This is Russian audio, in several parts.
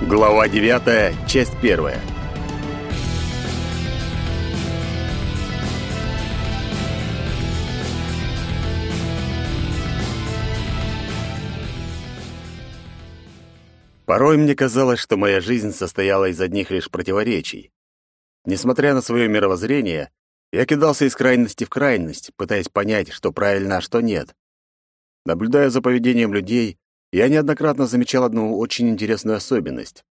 Глава 9, часть 1. Порой мне казалось, что моя жизнь состояла из одних лишь противоречий. Несмотря на свое мировоззрение, я кидался из крайности в крайность, пытаясь понять, что правильно, а что нет. Наблюдая за поведением людей, я неоднократно замечал одну очень интересную особенность.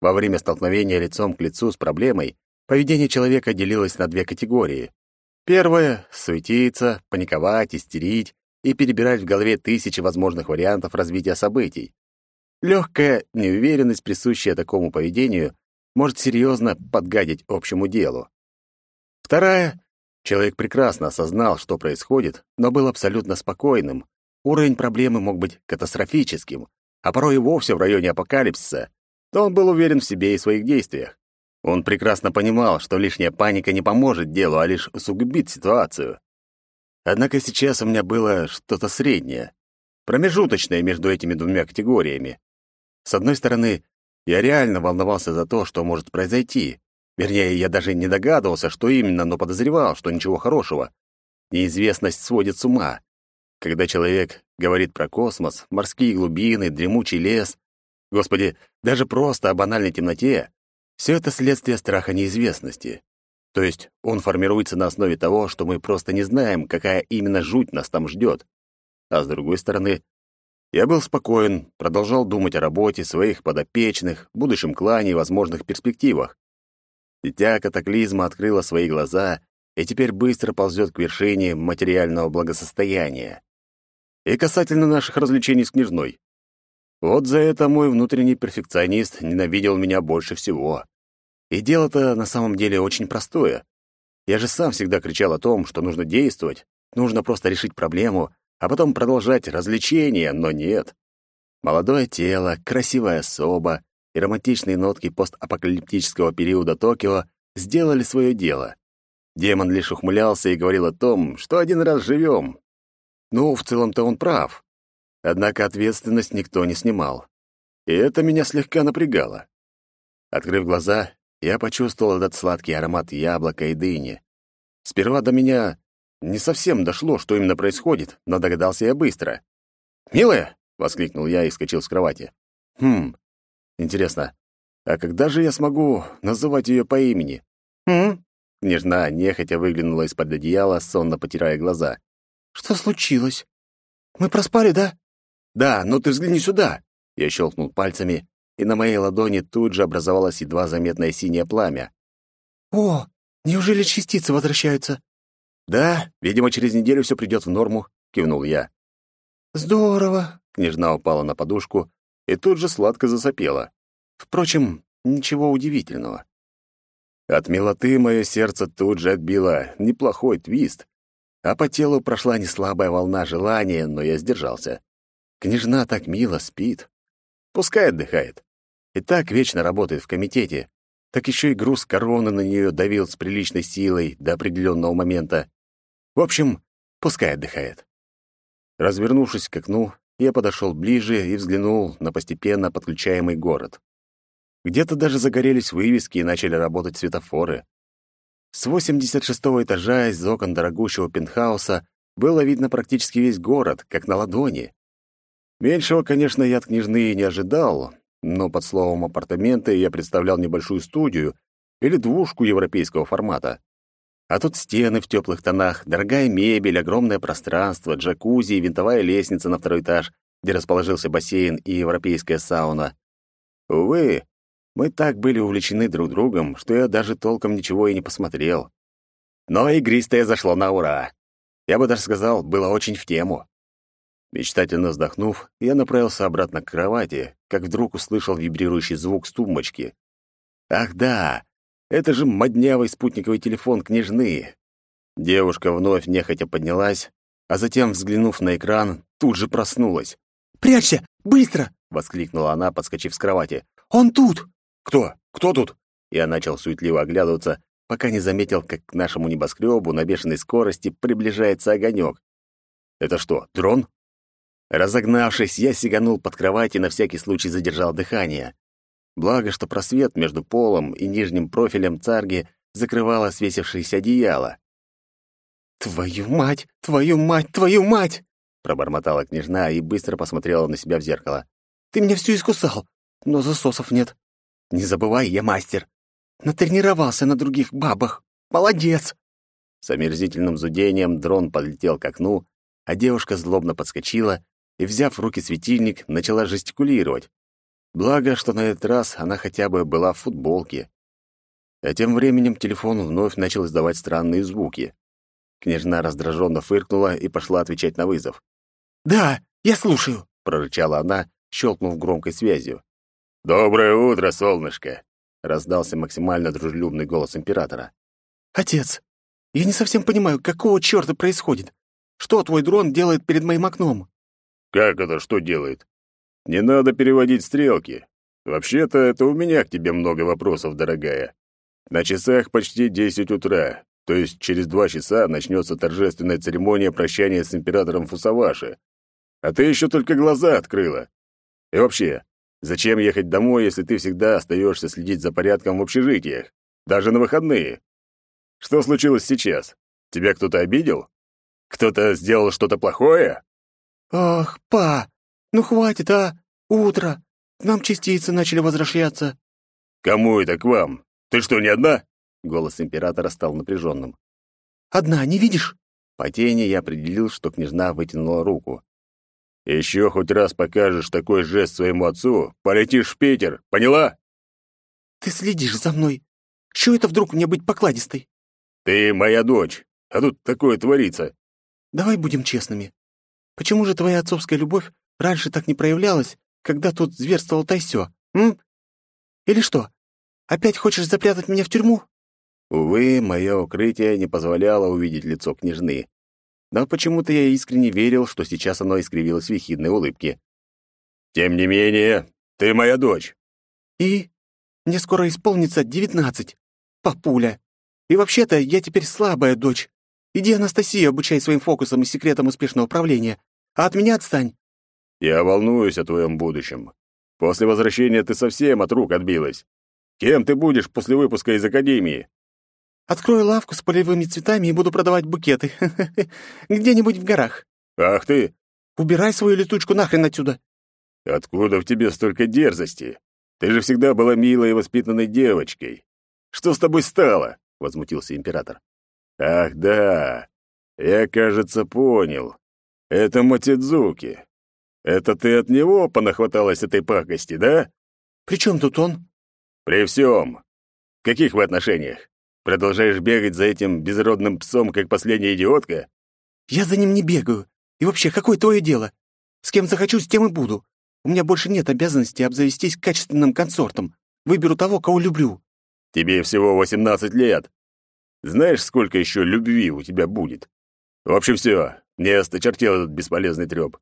Во время столкновения лицом к лицу с проблемой поведение человека делилось на две категории. Первое — суетиться, паниковать, истерить и перебирать в голове тысячи возможных вариантов развития событий. Легкая неуверенность, присущая такому поведению, может серьезно подгадить общему делу. Вторая — человек прекрасно осознал, что происходит, но был абсолютно спокойным. Уровень проблемы мог быть катастрофическим, а порой и вовсе в районе апокалипсиса, но он был уверен в себе и своих действиях. Он прекрасно понимал, что лишняя паника не поможет делу, а лишь усугубит ситуацию. Однако сейчас у меня было что-то среднее, промежуточное между этими двумя категориями. С одной стороны, я реально волновался за то, что может произойти. Вернее, я даже не догадывался, что именно, но подозревал, что ничего хорошего. Неизвестность сводит с ума. Когда человек говорит про космос, морские глубины, дремучий лес, господи, даже просто о банальной темноте, все это следствие страха неизвестности. То есть он формируется на основе того, что мы просто не знаем, какая именно жуть нас там ждет. А с другой стороны, я был спокоен, продолжал думать о работе, своих подопечных, будущем клане и возможных перспективах. Дитя катаклизма открыло свои глаза и теперь быстро ползет к вершине материального благосостояния. И касательно наших развлечений с княжной. Вот за это мой внутренний перфекционист ненавидел меня больше всего. И дело-то на самом деле очень простое. Я же сам всегда кричал о том, что нужно действовать, нужно просто решить проблему, а потом продолжать развлечения, но нет. Молодое тело, красивая особа и романтичные нотки постапокалиптического периода Токио сделали свое дело. Демон лишь ухмылялся и говорил о том, что один раз живем. Ну, в целом-то он прав. Однако ответственность никто не снимал. И это меня слегка напрягало. Открыв глаза, я почувствовал этот сладкий аромат яблока и дыни. Сперва до меня не совсем дошло, что именно происходит, но догадался я быстро. «Милая!» — воскликнул я и вскочил с кровати. «Хм, интересно, а когда же я смогу называть ее по имени?» «Хм?» — княжна нехотя выглянула из-под одеяла, сонно потирая глаза. «Что случилось? Мы проспали, да?» «Да, но ты взгляни сюда!» Я щелкнул пальцами, и на моей ладони тут же образовалось едва заметное синее пламя. «О, неужели частицы возвращаются?» «Да, видимо, через неделю все придет в норму», — кивнул я. «Здорово!» — княжна упала на подушку и тут же сладко засопела. Впрочем, ничего удивительного. От милоты мое сердце тут же отбило неплохой твист, а по телу прошла неслабая волна желания, но я сдержался. Княжна так мило спит. Пускай отдыхает. И так вечно работает в комитете. Так еще и груз короны на нее давил с приличной силой до определенного момента. В общем, пускай отдыхает. Развернувшись к окну, я подошел ближе и взглянул на постепенно подключаемый город. Где-то даже загорелись вывески и начали работать светофоры. С 86-го этажа из окон дорогущего пентхауса было видно практически весь город, как на ладони. Меньшего, конечно, я от княжны не ожидал, но под словом «апартаменты» я представлял небольшую студию или двушку европейского формата. А тут стены в теплых тонах, дорогая мебель, огромное пространство, джакузи и винтовая лестница на второй этаж, где расположился бассейн и европейская сауна. Увы, мы так были увлечены друг другом, что я даже толком ничего и не посмотрел. Но игристое зашло на ура. Я бы даже сказал, было очень в тему. Мечтательно вздохнув, я направился обратно к кровати, как вдруг услышал вибрирующий звук с тумбочки. Ах да, это же моднявый спутниковый телефон княжны. Девушка вновь нехотя поднялась, а затем, взглянув на экран, тут же проснулась. «Прячься! Быстро!» — воскликнула она, подскочив с кровати. «Он тут!» «Кто? Кто тут?» Я начал суетливо оглядываться, пока не заметил, как к нашему небоскребу на бешеной скорости приближается огонек. «Это что, дрон?» Разогнавшись, я сиганул под кровать и на всякий случай задержал дыхание. Благо, что просвет между полом и нижним профилем царги закрывало свесившееся одеяло. «Твою мать! Твою мать! Твою мать!» пробормотала княжна и быстро посмотрела на себя в зеркало. «Ты меня всю искусал, но засосов нет. Не забывай, я мастер. Натренировался на других бабах. Молодец!» С омерзительным зудением дрон подлетел к окну, а девушка злобно подскочила и, взяв в руки светильник, начала жестикулировать. Благо, что на этот раз она хотя бы была в футболке. А тем временем телефон вновь начал издавать странные звуки. Княжна раздраженно фыркнула и пошла отвечать на вызов. «Да, я слушаю», — прорычала она, щелкнув громкой связью. «Доброе утро, солнышко!» — раздался максимально дружелюбный голос императора. «Отец, я не совсем понимаю, какого чёрта происходит? Что твой дрон делает перед моим окном?» «Как это что делает? Не надо переводить стрелки. Вообще-то это у меня к тебе много вопросов, дорогая. На часах почти десять утра, то есть через два часа начнется торжественная церемония прощания с императором Фусаваши. А ты еще только глаза открыла. И вообще, зачем ехать домой, если ты всегда остаешься следить за порядком в общежитиях, даже на выходные? Что случилось сейчас? Тебя кто-то обидел? Кто-то сделал что-то плохое? Ах, па, ну хватит, а? Утро. К нам частицы начали возвращаться. Кому это к вам? Ты что, не одна? Голос императора стал напряженным. «Одна, не видишь?» По тени я определил, что княжна вытянула руку. «Еще хоть раз покажешь такой жест своему отцу, полетишь в Питер, поняла?» «Ты следишь за мной. Чего это вдруг мне быть покладистой?» «Ты моя дочь, а тут такое творится». «Давай будем честными. Почему же твоя отцовская любовь раньше так не проявлялась, когда тут зверствовал Тайсё, м? Или что, опять хочешь запрятать меня в тюрьму?» Увы, мое укрытие не позволяло увидеть лицо княжны. Но почему-то я искренне верил, что сейчас оно искривилось в ехидной улыбке. «Тем не менее, ты моя дочь». «И? Мне скоро исполнится девятнадцать. Папуля. И вообще-то я теперь слабая дочь. Иди, Анастасия, обучай своим фокусам и секретам успешного управления. А от меня отстань». «Я волнуюсь о твоем будущем. После возвращения ты совсем от рук отбилась. Кем ты будешь после выпуска из академии?» Открою лавку с полевыми цветами и буду продавать букеты. Где-нибудь в горах. Ах ты! Убирай свою летучку нахрен отсюда. Откуда в тебе столько дерзости? Ты же всегда была милой и воспитанной девочкой. Что с тобой стало? Возмутился император. Ах да, я, кажется, понял. Это Мотидзуки. Это ты от него понахваталась этой пакости, да? При чем тут он? При всем. В каких вы отношениях? Продолжаешь бегать за этим безродным псом, как последняя идиотка? Я за ним не бегаю. И вообще, какое твое дело? С кем захочу, с тем и буду. У меня больше нет обязанности обзавестись качественным консортом. Выберу того, кого люблю. Тебе всего восемнадцать лет. Знаешь, сколько еще любви у тебя будет? В общем, все. Мне осточертел этот бесполезный треп.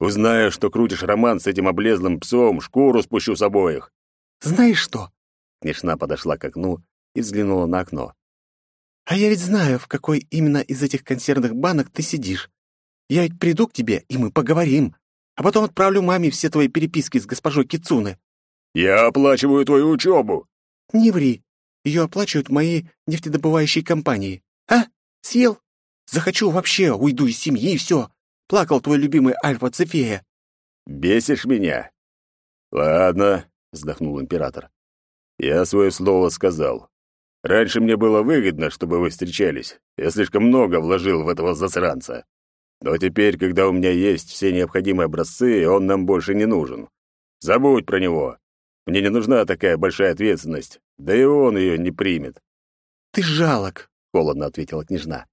Узнаю, что крутишь роман с этим облезлым псом, шкуру спущу с обоих. Знаешь что? Княжна подошла к окну и взглянула на окно. «А я ведь знаю, в какой именно из этих консервных банок ты сидишь. Я ведь приду к тебе, и мы поговорим, а потом отправлю маме все твои переписки с госпожой Кицуны». «Я оплачиваю твою учебу». «Не ври. Ее оплачивают мои нефтедобывающие компании. А? Съел? Захочу вообще, уйду из семьи, и все. Плакал твой любимый Альфа Цефея». «Бесишь меня?» «Ладно», — вздохнул император. «Я свое слово сказал. Раньше мне было выгодно, чтобы вы встречались. Я слишком много вложил в этого засранца. Но теперь, когда у меня есть все необходимые образцы, он нам больше не нужен. Забудь про него. Мне не нужна такая большая ответственность, да и он ее не примет». «Ты жалок», — холодно ответила княжна.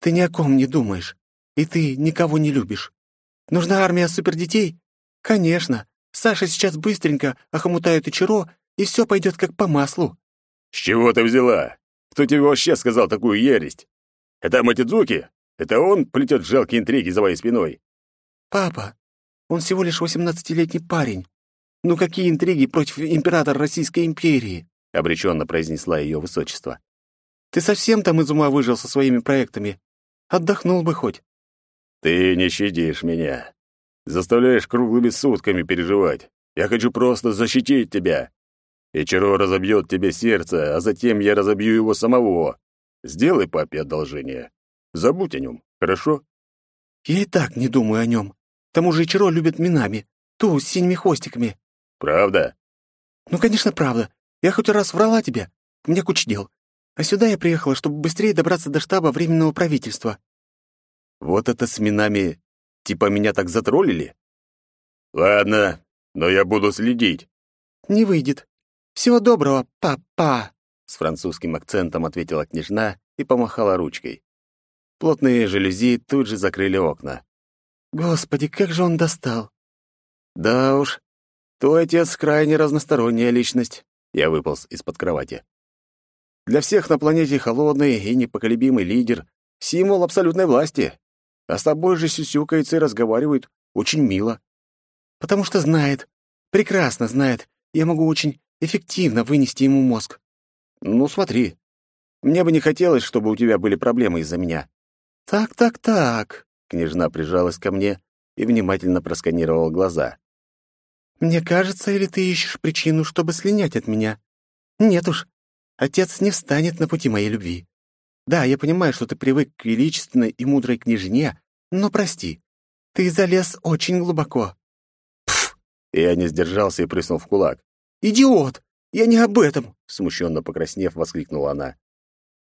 «Ты ни о ком не думаешь, и ты никого не любишь. Нужна армия супердетей? Конечно. Саша сейчас быстренько охомутает Ичиро, и все пойдет как по маслу. «С чего ты взяла? Кто тебе вообще сказал такую ересть? Это Матидзуки? Это он плетет жалкие интриги за моей спиной?» «Папа, он всего лишь восемнадцатилетний парень. Ну какие интриги против императора Российской империи?» — обреченно произнесла ее высочество. «Ты совсем там из ума выжил со своими проектами? Отдохнул бы хоть». «Ты не щадишь меня. Заставляешь круглыми сутками переживать. Я хочу просто защитить тебя. И Чаро разобьет тебе сердце, а затем я разобью его самого. Сделай папе одолжение. Забудь о нем, хорошо? Я и так не думаю о нем. К тому же Ичиро любит Минами, ту с синими хвостиками. Правда? Ну, конечно, правда. Я хоть раз врала тебе. У меня куча дел. А сюда я приехала, чтобы быстрее добраться до штаба Временного правительства. Вот это с Минами... Типа меня так затроллили? Ладно, но я буду следить. Не выйдет. Всего доброго, папа. С французским акцентом ответила княжна и помахала ручкой. Плотные жалюзи тут же закрыли окна. Господи, как же он достал! Да уж, твой отец крайне разносторонняя личность. Я выполз из-под кровати. Для всех на планете холодный и непоколебимый лидер, символ абсолютной власти. А с тобой же сюсюкается и разговаривает очень мило. Потому что знает, прекрасно знает, я могу очень эффективно вынести ему мозг. Ну, смотри, мне бы не хотелось, чтобы у тебя были проблемы из-за меня. «Так, так, так», — княжна прижалась ко мне и внимательно просканировала глаза. «Мне кажется, или ты ищешь причину, чтобы слинять от меня? Нет уж, отец не встанет на пути моей любви. Да, я понимаю, что ты привык к величественной и мудрой княжне, но прости, ты залез очень глубоко». Пф! Я не сдержался и прыснул в кулак. «Идиот! Я не об этом!» — смущенно покраснев, воскликнула она.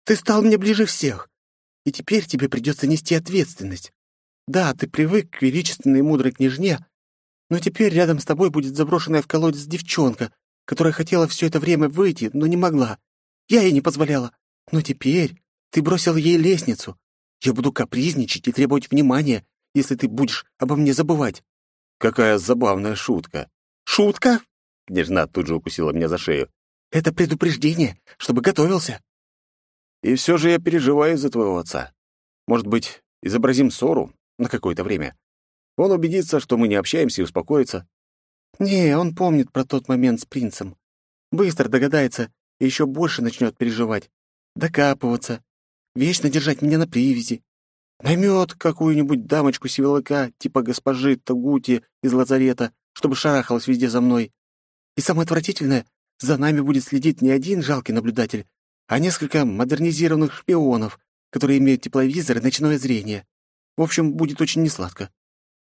«Ты стал мне ближе всех и теперь тебе придется нести ответственность. Да, ты привык к величественной и мудрой княжне, но теперь рядом с тобой будет заброшенная в колодец девчонка, которая хотела все это время выйти, но не могла. Я ей не позволяла. Но теперь ты бросил ей лестницу. Я буду капризничать и требовать внимания, если ты будешь обо мне забывать». Какая забавная шутка. «Шутка?» Княжна тут же укусила меня за шею. «Это предупреждение, чтобы готовился». И все же я переживаю за твоего отца. Может быть, изобразим ссору на какое-то время. Он убедится, что мы не общаемся и успокоится. Не, он помнит про тот момент с принцем. Быстро догадается и еще больше начнет переживать. Докапываться. Вечно держать меня на привязи. Наймет какую-нибудь дамочку сивелыка, типа госпожи Тагути из лазарета, чтобы шарахалась везде за мной. И самое отвратительное, за нами будет следить не один жалкий наблюдатель, а несколько модернизированных шпионов, которые имеют тепловизор и ночное зрение. В общем, будет очень несладко.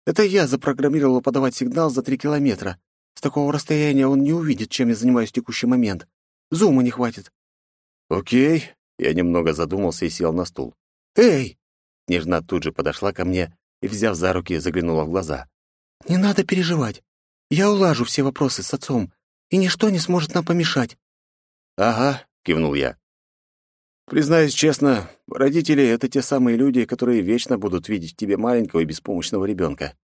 Это я запрограммировал подавать сигнал за три километра. С такого расстояния он не увидит, чем я занимаюсь в текущий момент. Зума не хватит. Окей. Я немного задумался и сел на стул. Эй! Нежна тут же подошла ко мне и, взяв за руки, заглянула в глаза. Не надо переживать. Я улажу все вопросы с отцом, и ничто не сможет нам помешать. Ага, — кивнул я. «Признаюсь честно, родители — это те самые люди, которые вечно будут видеть в тебе маленького и беспомощного ребенка.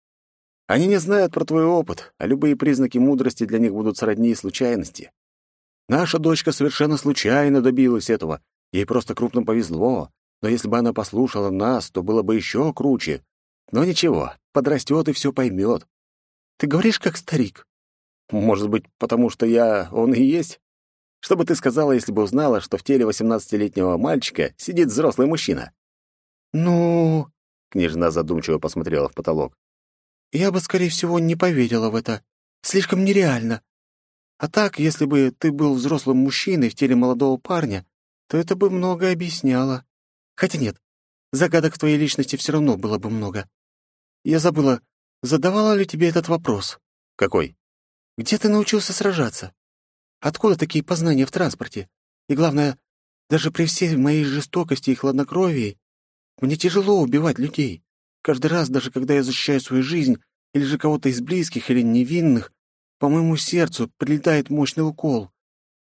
Они не знают про твой опыт, а любые признаки мудрости для них будут сродни случайности. Наша дочка совершенно случайно добилась этого. Ей просто крупно повезло. Но если бы она послушала нас, то было бы еще круче. Но ничего, подрастет и все поймет. Ты говоришь, как старик. Может быть, потому что я он и есть? Что бы ты сказала, если бы узнала, что в теле восемнадцатилетнего мальчика сидит взрослый мужчина?» «Ну...» — княжна задумчиво посмотрела в потолок. «Я бы, скорее всего, не поверила в это. Слишком нереально. А так, если бы ты был взрослым мужчиной в теле молодого парня, то это бы много объясняло. Хотя нет, загадок в твоей личности все равно было бы много. Я забыла, задавала ли тебе этот вопрос?» «Какой?» «Где ты научился сражаться?» Откуда такие познания в транспорте? И главное, даже при всей моей жестокости и хладнокровии, мне тяжело убивать людей. Каждый раз, даже когда я защищаю свою жизнь или же кого-то из близких или невинных, по моему сердцу прилетает мощный укол.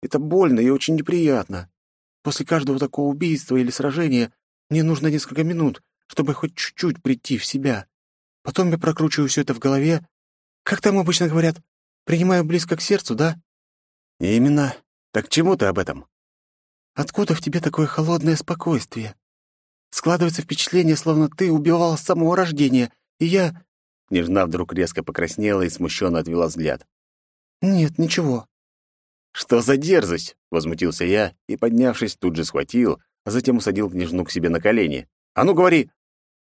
Это больно и очень неприятно. После каждого такого убийства или сражения мне нужно несколько минут, чтобы хоть чуть-чуть прийти в себя. Потом я прокручиваю все это в голове. Как там обычно говорят? Принимаю близко к сердцу, да? «Именно. Так чему ты об этом?» «Откуда в тебе такое холодное спокойствие? Складывается впечатление, словно ты убивал с самого рождения, и я...» Княжна вдруг резко покраснела и смущенно отвела взгляд. «Нет, ничего». «Что за дерзость?» — возмутился я и, поднявшись, тут же схватил, а затем усадил княжну к себе на колени. «А ну, говори!»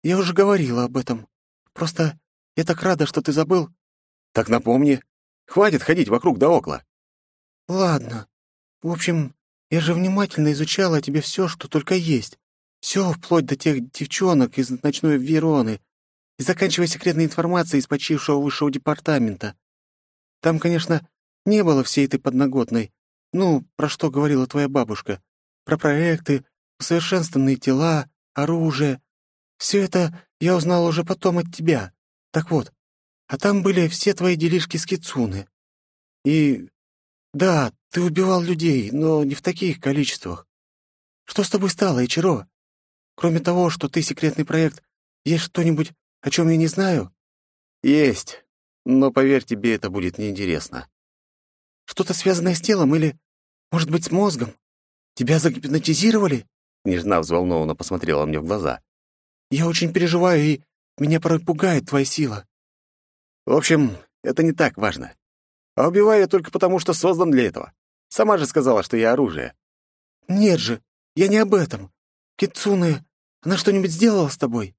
«Я уже говорила об этом. Просто я так рада, что ты забыл». «Так напомни. Хватит ходить вокруг да около. Ладно. В общем, я же внимательно изучала о тебе все, что только есть. Все, вплоть до тех девчонок из ночной Вероны и заканчивая секретной информацией из почившего высшего департамента. Там, конечно, не было всей этой подноготной. Ну, про что говорила твоя бабушка. Про проекты, усовершенствованные тела, оружие. Все это я узнал уже потом от тебя. Так вот, а там были все твои делишки с Кицуны. И да, ты убивал людей, но не в таких количествах. Что с тобой стало, Ичиро? Кроме того, что ты секретный проект, есть что-нибудь, о чем я не знаю? Есть, но поверь, тебе это будет неинтересно. Что-то связанное с телом или, может быть, с мозгом? Тебя загипнотизировали? Нежна взволнованно посмотрела мне в глаза. Я очень переживаю, и меня порой пугает твоя сила. В общем, это не так важно. А убиваю я только потому, что создан для этого. Сама же сказала, что я оружие. Нет же, я не об этом. Кицуне, она что-нибудь сделала с тобой?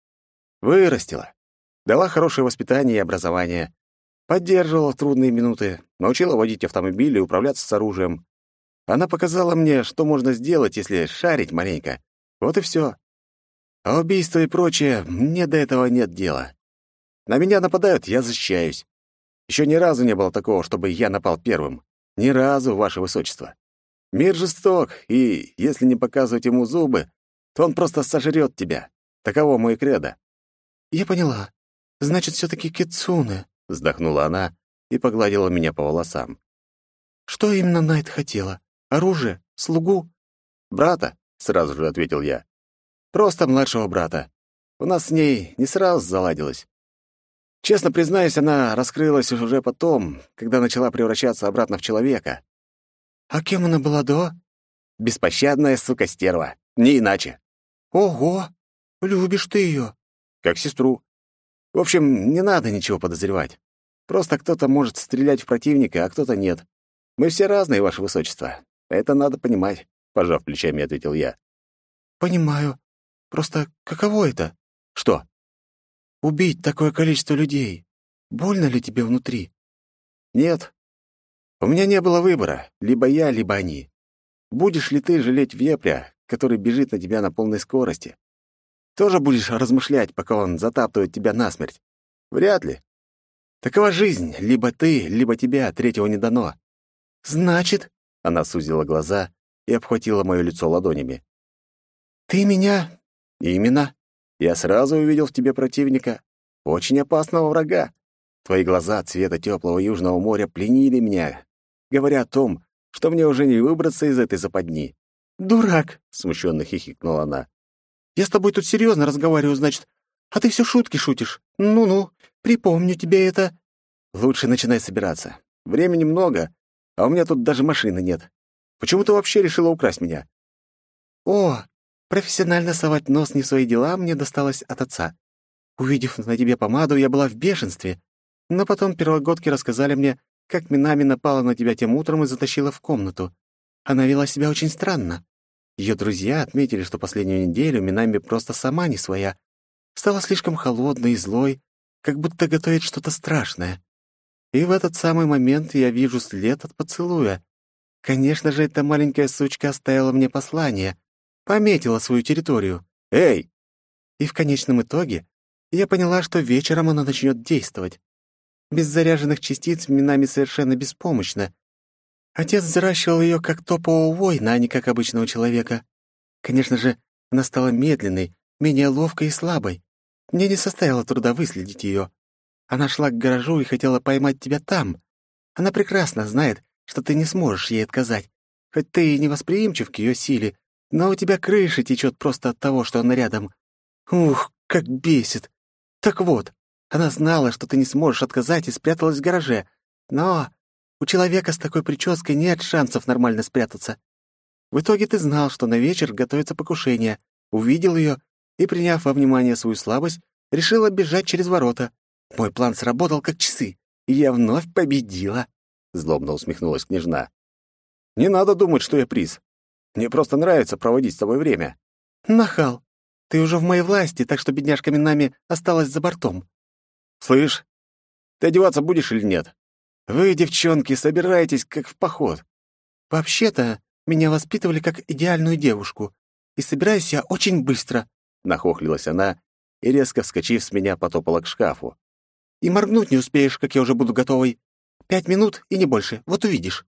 Вырастила. Дала хорошее воспитание и образование. Поддерживала в трудные минуты. Научила водить автомобиль и управляться с оружием. Она показала мне, что можно сделать, если шарить маленько. Вот и все. А убийство и прочее, мне до этого нет дела. На меня нападают, я защищаюсь. Еще ни разу не было такого, чтобы я напал первым. Ни разу, ваше высочество. Мир жесток, и если не показывать ему зубы, то он просто сожрет тебя. Таково мой кредо. Я поняла. Значит, все таки Кицуне, вздохнула она и погладила меня по волосам. Что именно Найт хотела? Оружие? Слугу? Брата, сразу же ответил я. Просто младшего брата. У нас с ней не сразу заладилось. Честно признаюсь, она раскрылась уже потом, когда начала превращаться обратно в человека. А кем она была до? Беспощадная сука-стерва. Не иначе. Ого! Любишь ты ее? Как сестру. В общем, не надо ничего подозревать. Просто кто-то может стрелять в противника, а кто-то нет. Мы все разные, ваше высочество. Это надо понимать, пожав плечами, ответил я. Понимаю. Просто каково это? Что? Убить такое количество людей. Больно ли тебе внутри? Нет. У меня не было выбора. Либо я, либо они. Будешь ли ты жалеть вепря, который бежит на тебя на полной скорости? Тоже будешь размышлять, пока он затаптывает тебя насмерть? Вряд ли. Такова жизнь. Либо ты, либо тебя, третьего не дано. Значит, она сузила глаза и обхватила моё лицо ладонями. Ты меня Именно. Я сразу увидел в тебе противника, очень опасного врага. Твои глаза цвета теплого южного моря пленили меня, говоря о том, что мне уже не выбраться из этой западни. «Дурак!» — смущенно хихикнула она. «Я с тобой тут серьезно разговариваю, значит, а ты все шутки шутишь. Ну-ну, припомню тебе это». «Лучше начинай собираться. Времени много, а у меня тут даже машины нет. Почему ты вообще решила украсть меня?» «О, Профессионально совать нос не в свои дела мне досталось от отца. Увидев на тебе помаду, я была в бешенстве. Но потом первогодки рассказали мне, как Минами напала на тебя тем утром и затащила в комнату. Она вела себя очень странно. Ее друзья отметили, что последнюю неделю Минами просто сама не своя. Стала слишком холодной и злой, как будто готовит что-то страшное. И в этот самый момент я вижу след от поцелуя. Конечно же, эта маленькая сучка оставила мне послание — Пометила свою территорию. Эй! И в конечном итоге я поняла, что вечером она начнет действовать. Без заряженных частиц минами совершенно беспомощно. Отец взращивал ее как топового воина, а не как обычного человека. Конечно же, она стала медленной, менее ловкой и слабой. Мне не составило труда выследить ее. Она шла к гаражу и хотела поймать тебя там. Она прекрасно знает, что ты не сможешь ей отказать. Хоть ты и не восприимчив к ее силе, но у тебя крыша течет просто от того, что она рядом. Ух, как бесит. Так вот, она знала, что ты не сможешь отказать и спряталась в гараже. Но у человека с такой прической нет шансов нормально спрятаться. В итоге ты знал, что на вечер готовится покушение, увидел ее и, приняв во внимание свою слабость, решила бежать через ворота. Мой план сработал как часы, и я вновь победила. Злобно усмехнулась княжна. «Не надо думать, что я приз. Мне просто нравится проводить с тобой время». «Нахал, ты уже в моей власти, так что бедняжка Минами осталась за бортом». «Слышь, ты одеваться будешь или нет? Вы, девчонки, собираетесь как в поход. Вообще-то, меня воспитывали как идеальную девушку, и собираюсь я очень быстро», — нахохлилась она и, резко вскочив с меня, потопала к шкафу. «И моргнуть не успеешь, как я уже буду готовой. Пять минут и не больше, вот увидишь».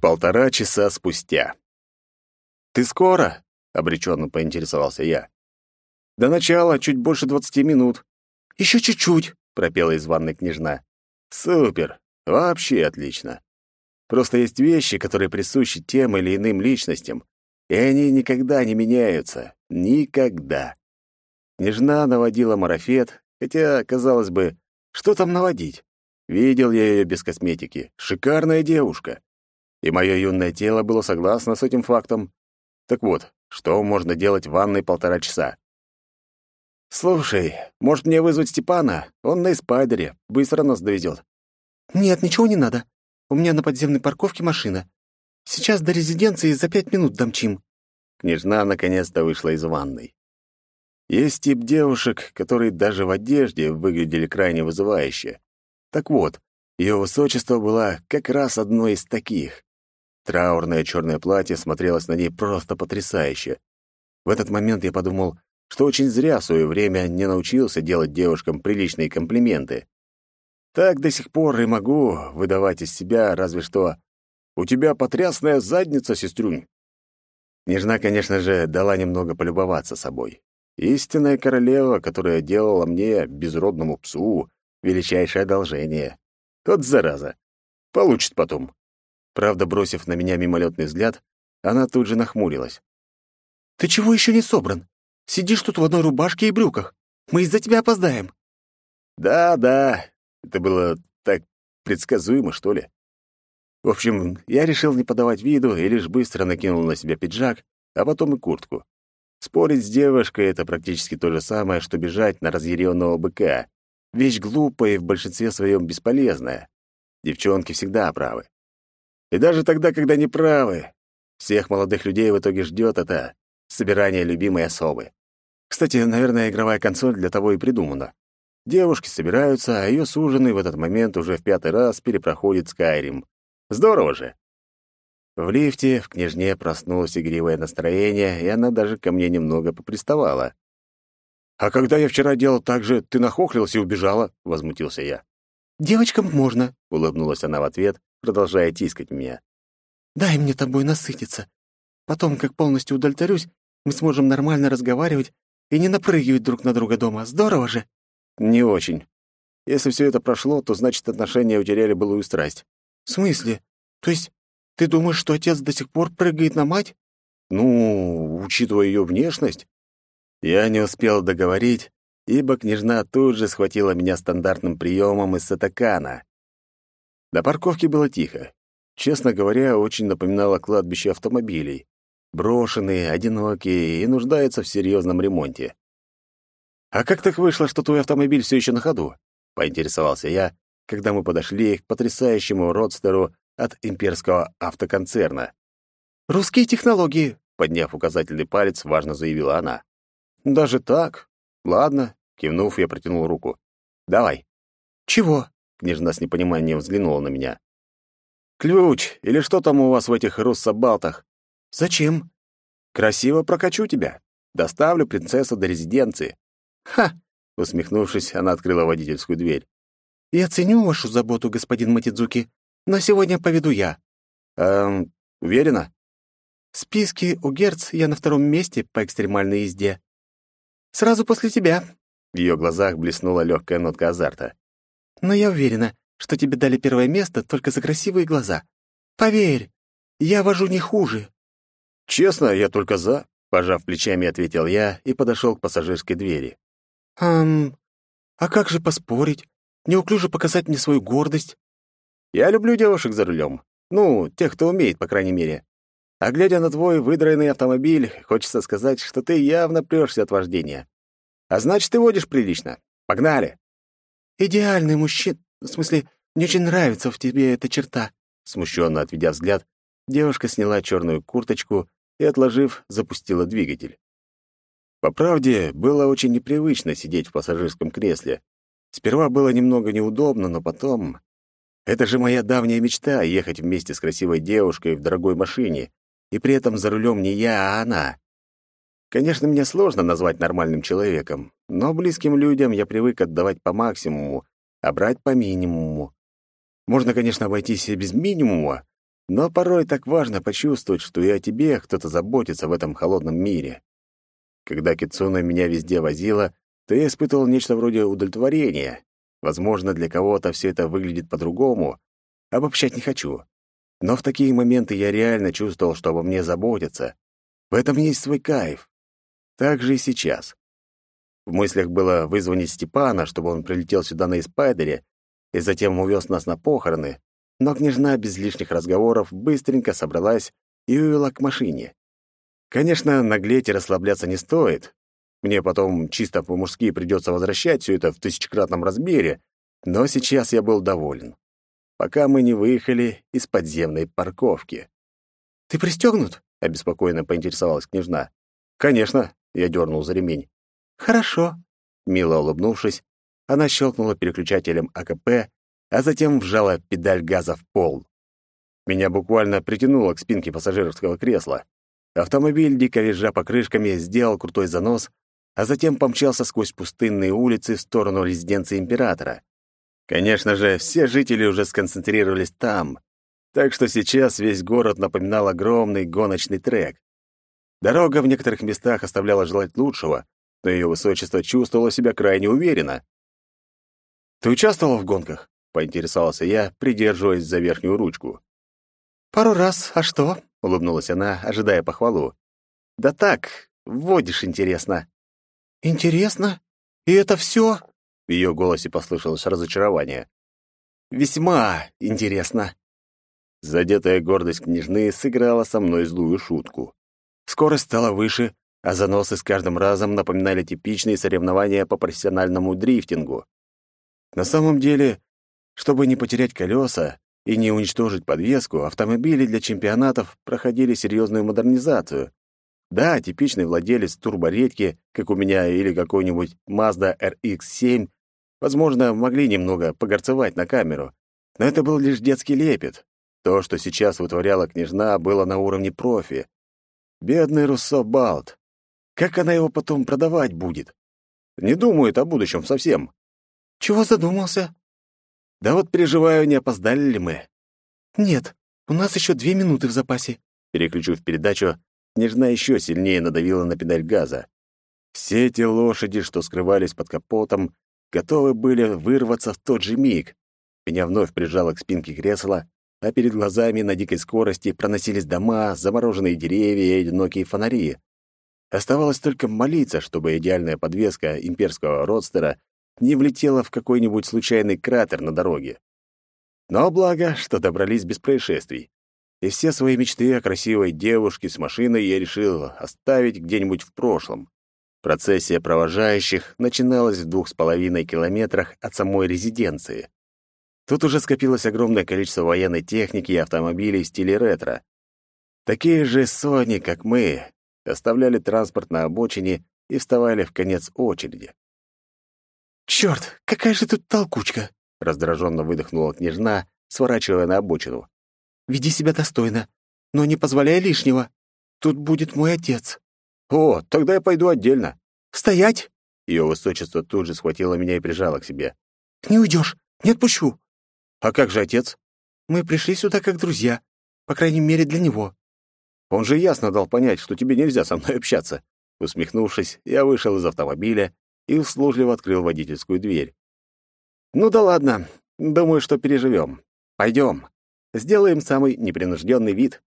Полтора часа спустя. «Ты скоро?» — обреченно поинтересовался я. «До начала чуть больше двадцати минут». «Еще чуть-чуть», — пропела из ванной княжна. «Супер! Вообще отлично. Просто есть вещи, которые присущи тем или иным личностям, и они никогда не меняются. Никогда». Княжна наводила марафет, хотя, казалось бы, что там наводить? Видел я ее без косметики. Шикарная девушка и мое юное тело было согласно с этим фактом. Так вот, что можно делать в ванной полтора часа? «Слушай, может, мне вызвать Степана? Он на эспайдере, быстро нас довезет». «Нет, ничего не надо. У меня на подземной парковке машина. Сейчас до резиденции за пять минут домчим». Княжна наконец-то вышла из ванной. Есть тип девушек, которые даже в одежде выглядели крайне вызывающе. Так вот, ее высочество была как раз одной из таких. Траурное черное платье смотрелось на ней просто потрясающе. В этот момент я подумал, что очень зря в свое время не научился делать девушкам приличные комплименты. Так до сих пор и могу выдавать из себя разве что «У тебя потрясная задница, сестрюнь». Княжна, конечно же, дала немного полюбоваться собой. Истинная королева, которая делала мне, безродному псу, величайшее одолжение. Тот зараза. Получит потом. Правда, бросив на меня мимолетный взгляд, она тут же нахмурилась. «Ты чего еще не собран? Сидишь тут в одной рубашке и брюках. Мы из-за тебя опоздаем». «Да, да, это было так предсказуемо, что ли?» В общем, я решил не подавать виду и лишь быстро накинул на себя пиджак, а потом и куртку. Спорить с девушкой — это практически то же самое, что бежать на разъяренного быка. Вещь глупая и в большинстве своем бесполезная. Девчонки всегда правы. И даже тогда, когда не правы, всех молодых людей в итоге ждет это собирание любимой особы. Кстати, наверное, игровая консоль для того и придумана. Девушки собираются, а ее суженый в этот момент уже в пятый раз перепроходит Скайрим. Здорово же! В лифте в княжне проснулось игривое настроение, и она даже ко мне немного поприставала. «А когда я вчера делал так же, ты нахохлилась и убежала?» — возмутился я. «Девочкам можно», — улыбнулась она в ответ, продолжая тискать меня. «Дай мне тобой насытиться. Потом, как полностью удовлетворюсь, мы сможем нормально разговаривать и не напрыгивать друг на друга дома. Здорово же!» «Не очень. Если все это прошло, то значит отношения утеряли былую страсть». «В смысле? То есть ты думаешь, что отец до сих пор прыгает на мать?» «Ну, учитывая ее внешность». Я не успел договорить, ибо княжна тут же схватила меня стандартным приемом из сатакана. На парковке было тихо. Честно говоря, очень напоминало кладбище автомобилей. Брошенные, одинокие и нуждаются в серьезном ремонте. «А как так вышло, что твой автомобиль все еще на ходу?» — поинтересовался я, когда мы подошли к потрясающему родстеру от имперского автоконцерна. «Русские технологии», — подняв указательный палец, важно заявила она. «Даже так? Ладно», — кивнув, я протянул руку. «Давай». «Чего?» Княжна с непониманием взглянула на меня. «Ключ, или что там у вас в этих руссобалтах?» «Зачем?» «Красиво прокачу тебя. Доставлю принцессу до резиденции». «Ха!» Усмехнувшись, она открыла водительскую дверь. «Я ценю вашу заботу, господин Матидзуки, но сегодня поведу я». «Эм, уверена?» «В списке у Герц я на втором месте по экстремальной езде. Сразу после тебя». В ее глазах блеснула легкая нотка азарта. Но я уверена, что тебе дали первое место только за красивые глаза. Поверь, я вожу не хуже». «Честно, я только за», — пожав плечами, ответил я и подошел к пассажирской двери. «Ам, а как же поспорить? Неуклюже показать мне свою гордость?» «Я люблю девушек за рулем. Ну, тех, кто умеет, по крайней мере. А глядя на твой выдраенный автомобиль, хочется сказать, что ты явно прешься от вождения. А значит, ты водишь прилично. Погнали!» Идеальный мужчина. В смысле, мне очень нравится в тебе эта черта». Смущенно отведя взгляд, девушка сняла черную курточку и, отложив, запустила двигатель. По правде, было очень непривычно сидеть в пассажирском кресле. Сперва было немного неудобно, но потом... Это же моя давняя мечта — ехать вместе с красивой девушкой в дорогой машине, и при этом за рулем не я, а она. Конечно, меня сложно назвать нормальным человеком, но близким людям я привык отдавать по максимуму, а брать по минимуму. Можно, конечно, обойтись и без минимума, но порой так важно почувствовать, что и о тебе кто-то заботится в этом холодном мире. Когда Кицуна меня везде возила, то я испытывал нечто вроде удовлетворения. Возможно, для кого-то все это выглядит по-другому. Обобщать не хочу. Но в такие моменты я реально чувствовал, что обо мне заботятся. В этом есть свой кайф. Так же и сейчас. В мыслях было вызвонить Степана, чтобы он прилетел сюда на Испайдере и затем увез нас на похороны, но княжна без лишних разговоров быстренько собралась и увела к машине. Конечно, наглеть и расслабляться не стоит. Мне потом чисто по-мужски придется возвращать все это в тысячекратном размере, но сейчас я был доволен. Пока мы не выехали из подземной парковки. «Ты пристегнут?» — обеспокоенно поинтересовалась княжна. «Конечно», — я дернул за ремень. «Хорошо». Мило улыбнувшись, она щелкнула переключателем АКП, а затем вжала педаль газа в пол. Меня буквально притянуло к спинке пассажирского кресла. Автомобиль, дико визжа покрышками, сделал крутой занос, а затем помчался сквозь пустынные улицы в сторону резиденции императора. Конечно же, все жители уже сконцентрировались там, так что сейчас весь город напоминал огромный гоночный трек. Дорога в некоторых местах оставляла желать лучшего, но ее высочество чувствовало себя крайне уверенно. «Ты участвовал в гонках?» — поинтересовался я, придерживаясь за верхнюю ручку. «Пару раз, а что?» — улыбнулась она, ожидая похвалу. «Да так, водишь интересно». «Интересно? И это все? В ее голосе послышалось разочарование. «Весьма интересно». Задетая гордость княжны сыграла со мной злую шутку. Скорость стала выше, а заносы с каждым разом напоминали типичные соревнования по профессиональному дрифтингу. На самом деле, чтобы не потерять колеса, и не уничтожить подвеску, автомобили для чемпионатов проходили серьезную модернизацию. Да, типичный владелец турборедьки, как у меня, или какой-нибудь Mazda RX-7, возможно, могли немного погорцевать на камеру, но это был лишь детский лепет. То, что сейчас вытворяла княжна, было на уровне профи. Бедный Руссо Балт. Как она его потом продавать будет? Не думает о будущем совсем. Чего задумался? Да вот переживаю, не опоздали ли мы. Нет, у нас еще две минуты в запасе. Переключив передачу, княжна еще сильнее надавила на педаль газа. Все эти лошади, что скрывались под капотом, готовы были вырваться в тот же миг. Меня вновь прижало к спинке кресла, а перед глазами на дикой скорости проносились дома, замороженные деревья и одинокие фонари. Оставалось только молиться, чтобы идеальная подвеска имперского родстера не влетела в какой-нибудь случайный кратер на дороге. Но благо, что добрались без происшествий. И все свои мечты о красивой девушке с машиной я решил оставить где-нибудь в прошлом. Процессия провожающих начиналась в двух с половиной километрах от самой резиденции. Тут уже скопилось огромное количество военной техники и автомобилей в стиле ретро. Такие же Сони, как мы, оставляли транспорт на обочине и вставали в конец очереди. «Чёрт, какая же тут толкучка!» — раздраженно выдохнула княжна, сворачивая на обочину. «Веди себя достойно, но не позволяй лишнего. Тут будет мой отец». «О, тогда я пойду отдельно». «Стоять!» Ее высочество тут же схватило меня и прижало к себе. «Не уйдешь, не отпущу». «А как же отец?» «Мы пришли сюда как друзья, по крайней мере, для него». «Он же ясно дал понять, что тебе нельзя со мной общаться». Усмехнувшись, я вышел из автомобиля и услужливо открыл водительскую дверь. «Ну да ладно, думаю, что переживем. Пойдем. Сделаем самый непринужденный вид».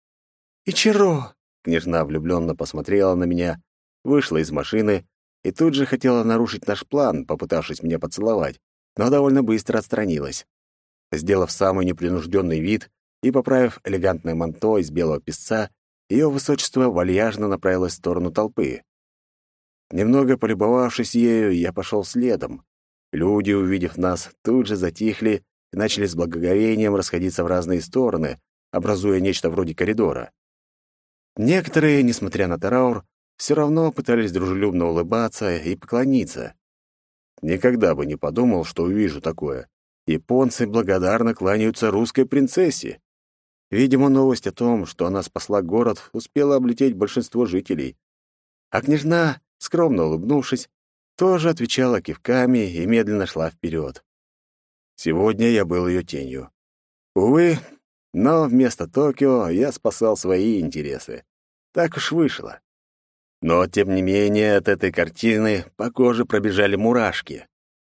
«Ичиро!» — княжна влюбленно посмотрела на меня, вышла из машины и тут же хотела нарушить наш план, попытавшись меня поцеловать, но довольно быстро отстранилась. Сделав самый непринужденный вид и поправив элегантное манто из белого песца, ее высочество вальяжно направилось в сторону толпы. Немного полюбовавшись ею, я пошел следом. Люди, увидев нас, тут же затихли и начали с благоговением расходиться в разные стороны, образуя нечто вроде коридора. Некоторые, несмотря на траур, все равно пытались дружелюбно улыбаться и поклониться. Никогда бы не подумал, что увижу такое. Японцы благодарно кланяются русской принцессе. Видимо, новость о том, что она спасла город, успела облететь большинство жителей. А княжна, скромно улыбнувшись, тоже отвечала кивками и медленно шла вперед. Сегодня я был ее тенью. Увы, но вместо Токио я спасал свои интересы. Так уж вышло. Но, тем не менее, от этой картины по коже пробежали мурашки.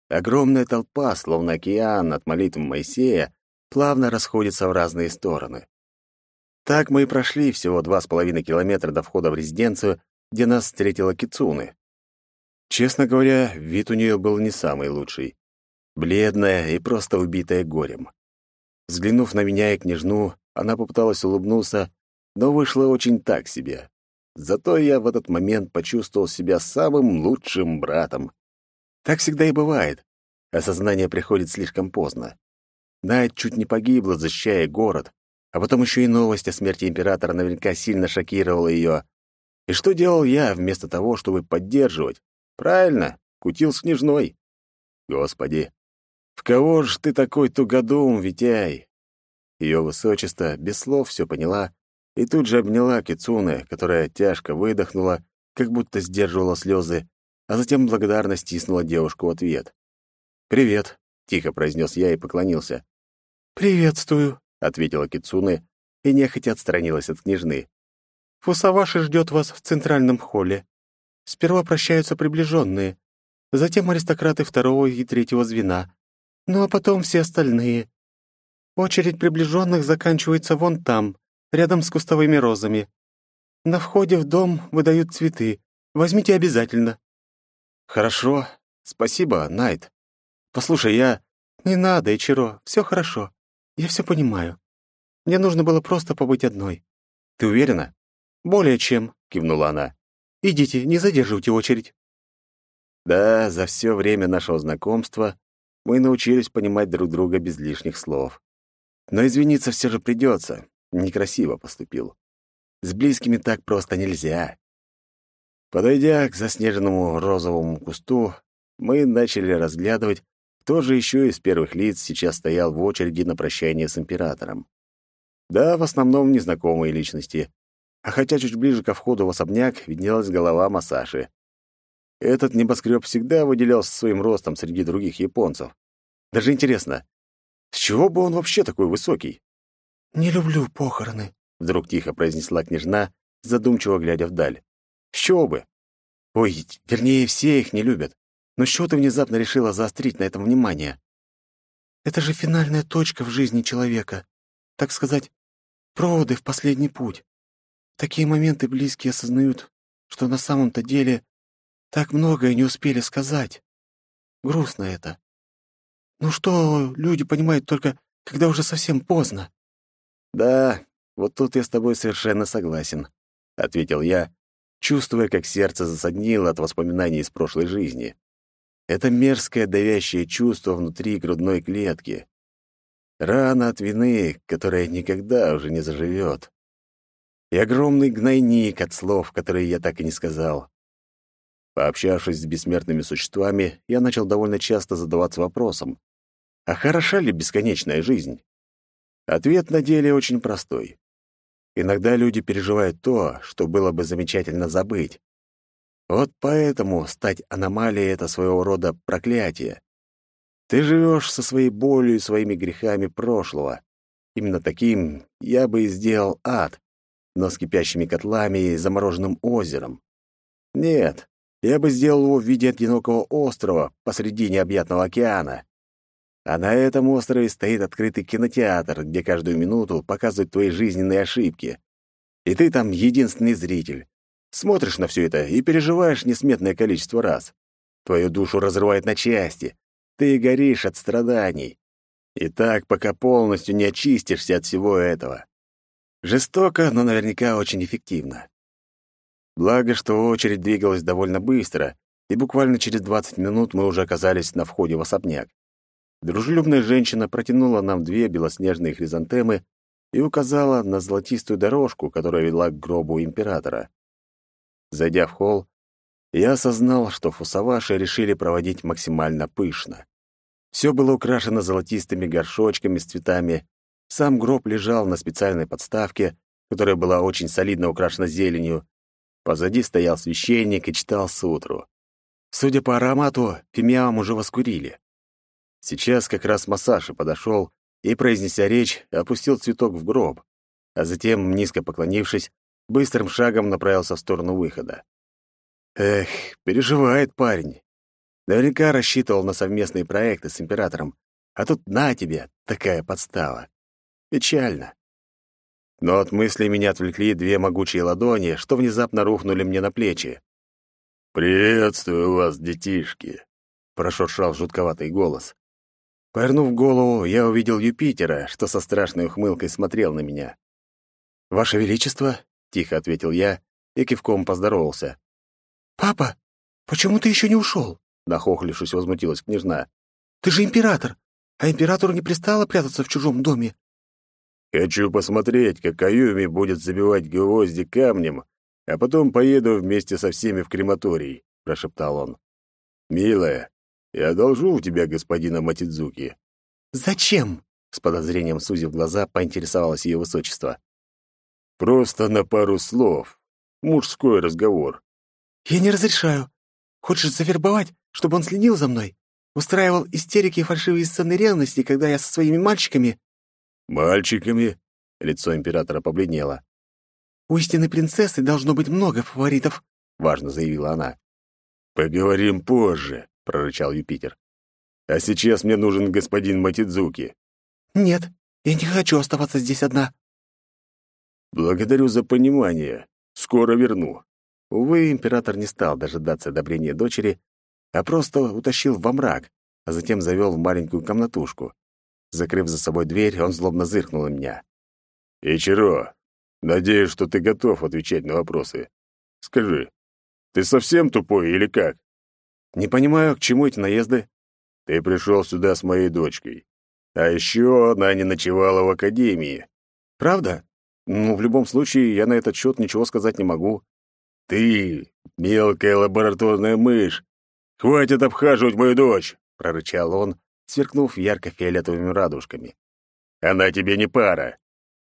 Огромная толпа, словно океан от молитв Моисея, плавно расходится в разные стороны. Так мы и прошли всего два с половиной километра до входа в резиденцию, где нас встретила Кицуны. Честно говоря, вид у нее был не самый лучший. Бледная и просто убитая горем. Взглянув на меня и княжну, она попыталась улыбнуться, но вышло очень так себе. Зато я в этот момент почувствовал себя самым лучшим братом. Так всегда и бывает. Осознание приходит слишком поздно. Найт чуть не погибла, защищая город, а потом еще и новость о смерти императора наверняка сильно шокировала ее. И что делал я вместо того, чтобы поддерживать? Правильно, кутил с княжной. Господи, в кого ж ты такой тугодум, Витяй? Ее высочество без слов все поняла и тут же обняла Кицуне, которая тяжко выдохнула, как будто сдерживала слезы, а затем благодарно стиснула девушку в ответ. «Привет», — тихо произнес я и поклонился. «Приветствую», — ответила Кицуне и нехотя отстранилась от княжны. «Фусаваши ждет вас в центральном холле. Сперва прощаются приближенные, затем аристократы второго и третьего звена, ну а потом все остальные. Очередь приближенных заканчивается вон там, рядом с кустовыми розами. На входе в дом выдают цветы. Возьмите обязательно». «Хорошо. Спасибо, Найт. Послушай, я...» «Не надо, Ичиро, все хорошо. Я все понимаю. Мне нужно было просто побыть одной». «Ты уверена?» «Более чем», — кивнула она. «Идите, не задерживайте очередь». Да, за все время нашего знакомства мы научились понимать друг друга без лишних слов. Но извиниться все же придется некрасиво поступил. С близкими так просто нельзя. Подойдя к заснеженному розовому кусту, мы начали разглядывать, кто же еще из первых лиц сейчас стоял в очереди на прощание с императором. Да, в основном незнакомые личности. А хотя чуть ближе ко входу в особняк виднелась голова Масаши. Этот небоскреб всегда выделялся своим ростом среди других японцев. Даже интересно, с чего бы он вообще такой высокий? «Не люблю похороны», — вдруг тихо произнесла княжна, задумчиво глядя вдаль. «С чего бы? Ой, вернее, все их не любят. Но чего ты внезапно решила заострить на этом внимание?» «Это же финальная точка в жизни человека. Так сказать, проводы в последний путь. В такие моменты близкие осознают, что на самом-то деле так многое не успели сказать. Грустно это. Ну что люди понимают только, когда уже совсем поздно?» «Да, вот тут я с тобой совершенно согласен», — ответил я, чувствуя, как сердце засаднило от воспоминаний из прошлой жизни. Это мерзкое давящее чувство внутри грудной клетки. Рана от вины, которая никогда уже не заживет. И огромный гнойник от слов, которые я так и не сказал. Пообщавшись с бессмертными существами, я начал довольно часто задаваться вопросом, а хороша ли бесконечная жизнь? Ответ на деле очень простой. Иногда люди переживают то, что было бы замечательно забыть. Вот поэтому стать аномалией — это своего рода проклятие. Ты живешь со своей болью и своими грехами прошлого. Именно таким я бы и сделал ад, но с кипящими котлами и замороженным озером. Нет, я бы сделал его в виде одинокого острова посреди необъятного океана. А на этом острове стоит открытый кинотеатр, где каждую минуту показывают твои жизненные ошибки. И ты там единственный зритель. Смотришь на все это и переживаешь несметное количество раз. Твою душу разрывает на части. Ты горишь от страданий. И так, пока полностью не очистишься от всего этого. Жестоко, но наверняка очень эффективно. Благо, что очередь двигалась довольно быстро, и буквально через 20 минут мы уже оказались на входе в особняк. Дружелюбная женщина протянула нам две белоснежные хризантемы и указала на золотистую дорожку, которая вела к гробу императора. Зайдя в холл, я осознал, что фусаваши решили проводить максимально пышно. Все было украшено золотистыми горшочками с цветами. Сам гроб лежал на специальной подставке, которая была очень солидно украшена зеленью. Позади стоял священник и читал сутру. Судя по аромату, фимиам уже воскурили. Сейчас как раз Масаши подошел и, произнеся речь, опустил цветок в гроб, а затем, низко поклонившись, быстрым шагом направился в сторону выхода. Эх, переживает парень. Наверняка рассчитывал на совместные проекты с императором, а тут на тебе такая подстава. Печально. Но от мыслей меня отвлекли две могучие ладони, что внезапно рухнули мне на плечи. «Приветствую вас, детишки!» — прошуршал жутковатый голос. Повернув голову, я увидел Юпитера, что со страшной ухмылкой смотрел на меня. «Ваше Величество!» — тихо ответил я и кивком поздоровался. «Папа, почему ты еще не ушел?» Нахохлившись, возмутилась княжна. «Ты же император, а императору не пристало прятаться в чужом доме». «Хочу посмотреть, как Аюми будет забивать гвозди камнем, а потом поеду вместе со всеми в крематорий», — прошептал он. «Милая, я одолжу у тебя господина Матидзуки». «Зачем?» — с подозрением сузив глаза, поинтересовалось ее высочество. «Просто на пару слов. Мужской разговор. «Я не разрешаю. Хочешь завербовать, чтобы он следил за мной? Устраивал истерики и фальшивые сцены ревности, когда я со своими мальчиками...» «Мальчиками?» — лицо императора побледнело. «У истинной принцессы должно быть много фаворитов», — важно заявила она. «Поговорим позже», — прорычал Юпитер. «А сейчас мне нужен господин Матидзуки». «Нет, я не хочу оставаться здесь одна». «Благодарю за понимание. Скоро верну. Увы, император не стал дожидаться одобрения дочери, а просто утащил во мрак, а затем завел в маленькую комнатушку. Закрыв за собой дверь, он злобно зыркнул на меня. «Ичиро, надеюсь, что ты готов отвечать на вопросы. Скажи, ты совсем тупой или как? Не понимаю, к чему эти наезды? Ты пришел сюда с моей дочкой. А еще она не ночевала в академии. Правда? Ну, в любом случае, я на этот счет ничего сказать не могу. «Ты, мелкая лабораторная мышь, хватит обхаживать мою дочь!» — прорычал он, сверкнув ярко-фиолетовыми радужками. «Она тебе не пара.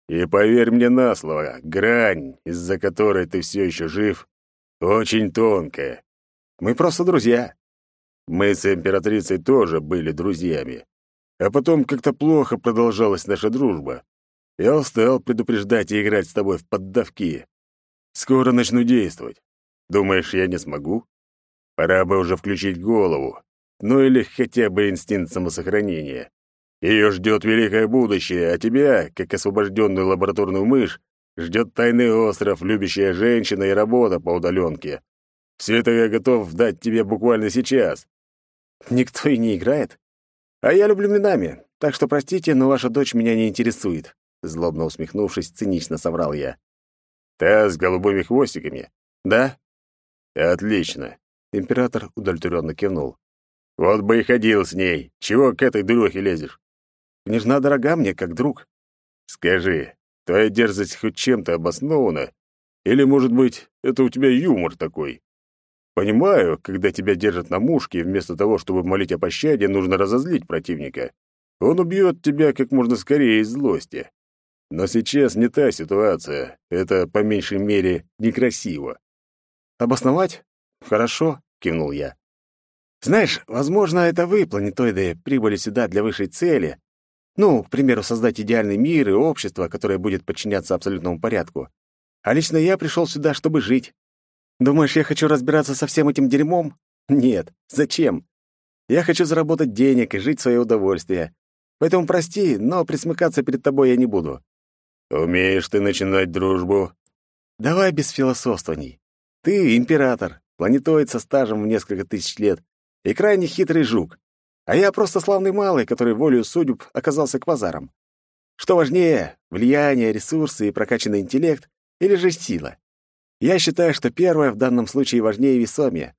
И поверь мне на слово, грань, из-за которой ты все еще жив, очень тонкая. Мы просто друзья. Мы с императрицей тоже были друзьями. А потом как-то плохо продолжалась наша дружба. Я устал предупреждать и играть с тобой в поддавки. Скоро начну действовать. Думаешь, я не смогу? Пора бы уже включить голову. Ну или хотя бы инстинкт самосохранения. Ее ждет великое будущее, а тебя, как освобожденную лабораторную мышь, ждет тайный остров, любящая женщина и работа по удаленке. Все это я готов дать тебе буквально сейчас. Никто и не играет. А я люблю минами, так что простите, но ваша дочь меня не интересует. Злобно усмехнувшись, цинично соврал я. Та с голубыми хвостиками? Да? Отлично. Император удовлетворенно кивнул. Вот бы и ходил с ней. Чего к этой дурехе лезешь? Княжна дорога мне, как друг. Скажи, твоя дерзость хоть чем-то обоснована? Или, может быть, это у тебя юмор такой? Понимаю, когда тебя держат на мушке, вместо того, чтобы молить о пощаде, нужно разозлить противника. Он убьет тебя как можно скорее из злости. Но сейчас не та ситуация. Это, по меньшей мере, некрасиво. «Обосновать? Хорошо», — кивнул я. «Знаешь, возможно, это вы, планетоиды, прибыли сюда для высшей цели. Ну, к примеру, создать идеальный мир и общество, которое будет подчиняться абсолютному порядку. А лично я пришел сюда, чтобы жить. Думаешь, я хочу разбираться со всем этим дерьмом? Нет. Зачем? Я хочу заработать денег и жить в свое удовольствие. Поэтому прости, но присмыкаться перед тобой я не буду. «Умеешь ты начинать дружбу?» «Давай без философствований. Ты император, планетоид со стажем в несколько тысяч лет и крайне хитрый жук. А я просто славный малый, который волею судеб оказался квазаром. Что важнее, влияние, ресурсы и прокачанный интеллект или же сила? Я считаю, что первое в данном случае важнее и весомее.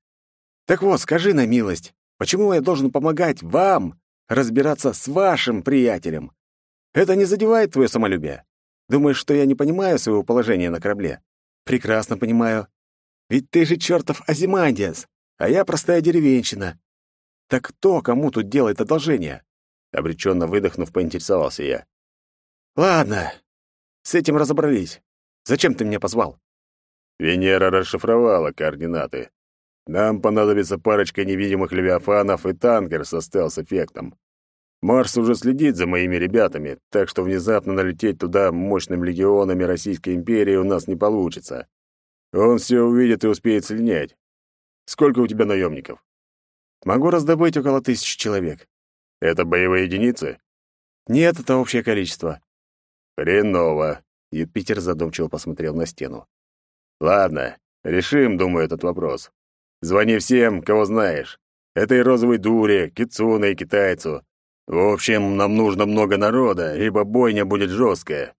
Так вот, скажи на милость, почему я должен помогать вам разбираться с вашим приятелем? Это не задевает твое самолюбие? Думаешь, что я не понимаю своего положения на корабле? Прекрасно понимаю. Ведь ты же чертов Азимандиас, а я простая деревенщина. Так кто кому тут делает одолжение? Обреченно выдохнув, поинтересовался я. Ладно, с этим разобрались. Зачем ты меня позвал? Венера расшифровала координаты. Нам понадобится парочка невидимых левиафанов и танкер со стелс-эффектом. Марс уже следит за моими ребятами, так что внезапно налететь туда мощными легионами Российской империи у нас не получится. Он все увидит и успеет слинять. Сколько у тебя наемников? Могу раздобыть около тысячи человек. Это боевые единицы? Нет, это общее количество. Хреново. Юпитер задумчиво посмотрел на стену. Ладно, решим, думаю, этот вопрос. Звони всем, кого знаешь. Этой розовой дуре, кицуне и китайцу. В общем, нам нужно много народа, ибо бойня будет жесткая.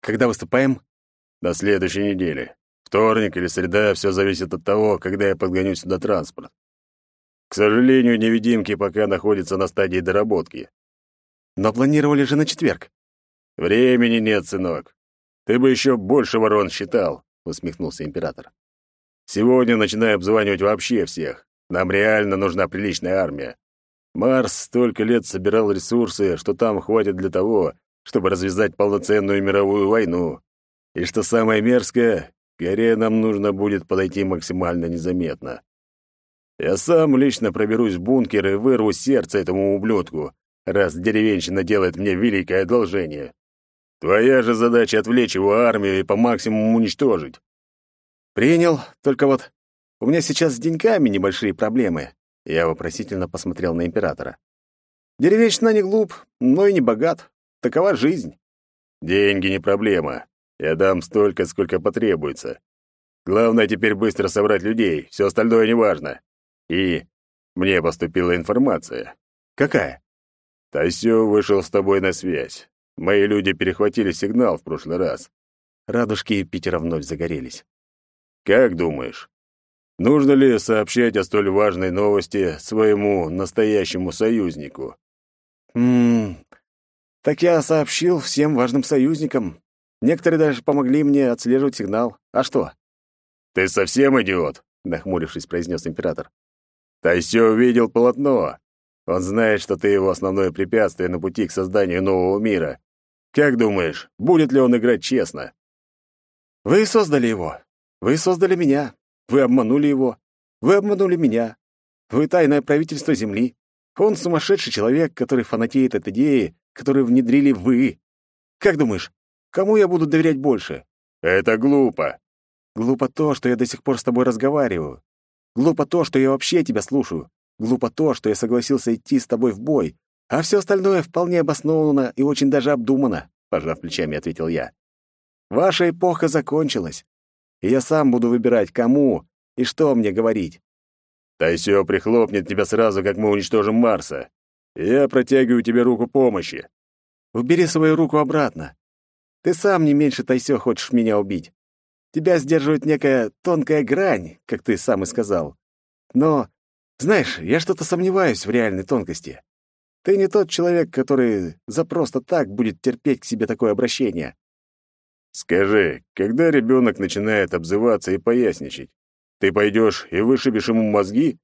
Когда выступаем? На следующей неделе. Вторник или среда, все зависит от того, когда я подгоню сюда транспорт. К сожалению, невидимки пока находятся на стадии доработки. Но планировали же на четверг. Времени нет, сынок. Ты бы еще больше ворон считал, усмехнулся император. Сегодня начинаю обзванивать вообще всех. Нам реально нужна приличная армия. Марс столько лет собирал ресурсы, что там хватит для того, чтобы развязать полноценную мировую войну. И что самое мерзкое, к горе нам нужно будет подойти максимально незаметно. Я сам лично проберусь в бункер и вырву сердце этому ублюдку, раз деревенщина делает мне великое одолжение. Твоя же задача — отвлечь его армию и по максимуму уничтожить. Принял, только вот у меня сейчас с деньгами небольшие проблемы. Я вопросительно посмотрел на императора. Деревенщина не глуп, но и не богат. Такова жизнь. Деньги не проблема. Я дам столько, сколько потребуется. Главное теперь быстро собрать людей, все остальное неважно. И мне поступила информация. Какая? Тайсё вышел с тобой на связь. Мои люди перехватили сигнал в прошлый раз. Радужки Питера вновь загорелись. Как думаешь, Нужно ли сообщать о столь важной новости своему настоящему союзнику? Ммм, так я сообщил всем важным союзникам. Некоторые даже помогли мне отслеживать сигнал. А что? Ты совсем идиот, нахмурившись, произнес император. Тайсё увидел полотно. Он знает, что ты его основное препятствие на пути к созданию нового мира. Как думаешь, будет ли он играть честно? Вы создали его. Вы создали меня. Вы обманули его. Вы обманули меня. Вы тайное правительство Земли. Он сумасшедший человек, который фанатеет от идеи, которую внедрили вы. Как думаешь, кому я буду доверять больше? Это глупо. Глупо то, что я до сих пор с тобой разговариваю. Глупо то, что я вообще тебя слушаю. Глупо то, что я согласился идти с тобой в бой. А все остальное вполне обосновано и очень даже обдумано, пожав плечами, ответил я. Ваша эпоха закончилась и я сам буду выбирать, кому и что мне говорить. Тайсё прихлопнет тебя сразу, как мы уничтожим Марса. Я протягиваю тебе руку помощи. Убери свою руку обратно. Ты сам не меньше Тайсё хочешь меня убить. Тебя сдерживает некая тонкая грань, как ты сам и сказал. Но, знаешь, я что-то сомневаюсь в реальной тонкости. Ты не тот человек, который за просто так будет терпеть к себе такое обращение. Скажи, когда ребенок начинает обзываться и поясничать, ты пойдешь и вышибешь ему мозги?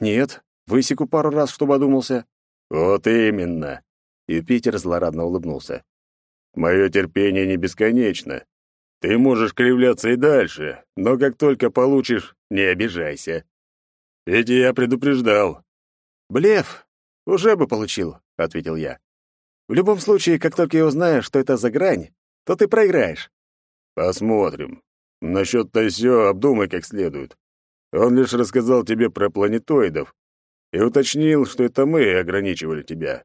Нет, высеку пару раз, чтобы одумался. Вот именно. Юпитер злорадно улыбнулся. Мое терпение не бесконечно. Ты можешь кривляться и дальше, но как только получишь, не обижайся. Ведь я предупреждал. Блеф уже бы получил, ответил я. В любом случае, как только я узнаю, что это за грань, то ты проиграешь. Посмотрим. Насчет Тайсё обдумай как следует. Он лишь рассказал тебе про планетоидов и уточнил, что это мы ограничивали тебя.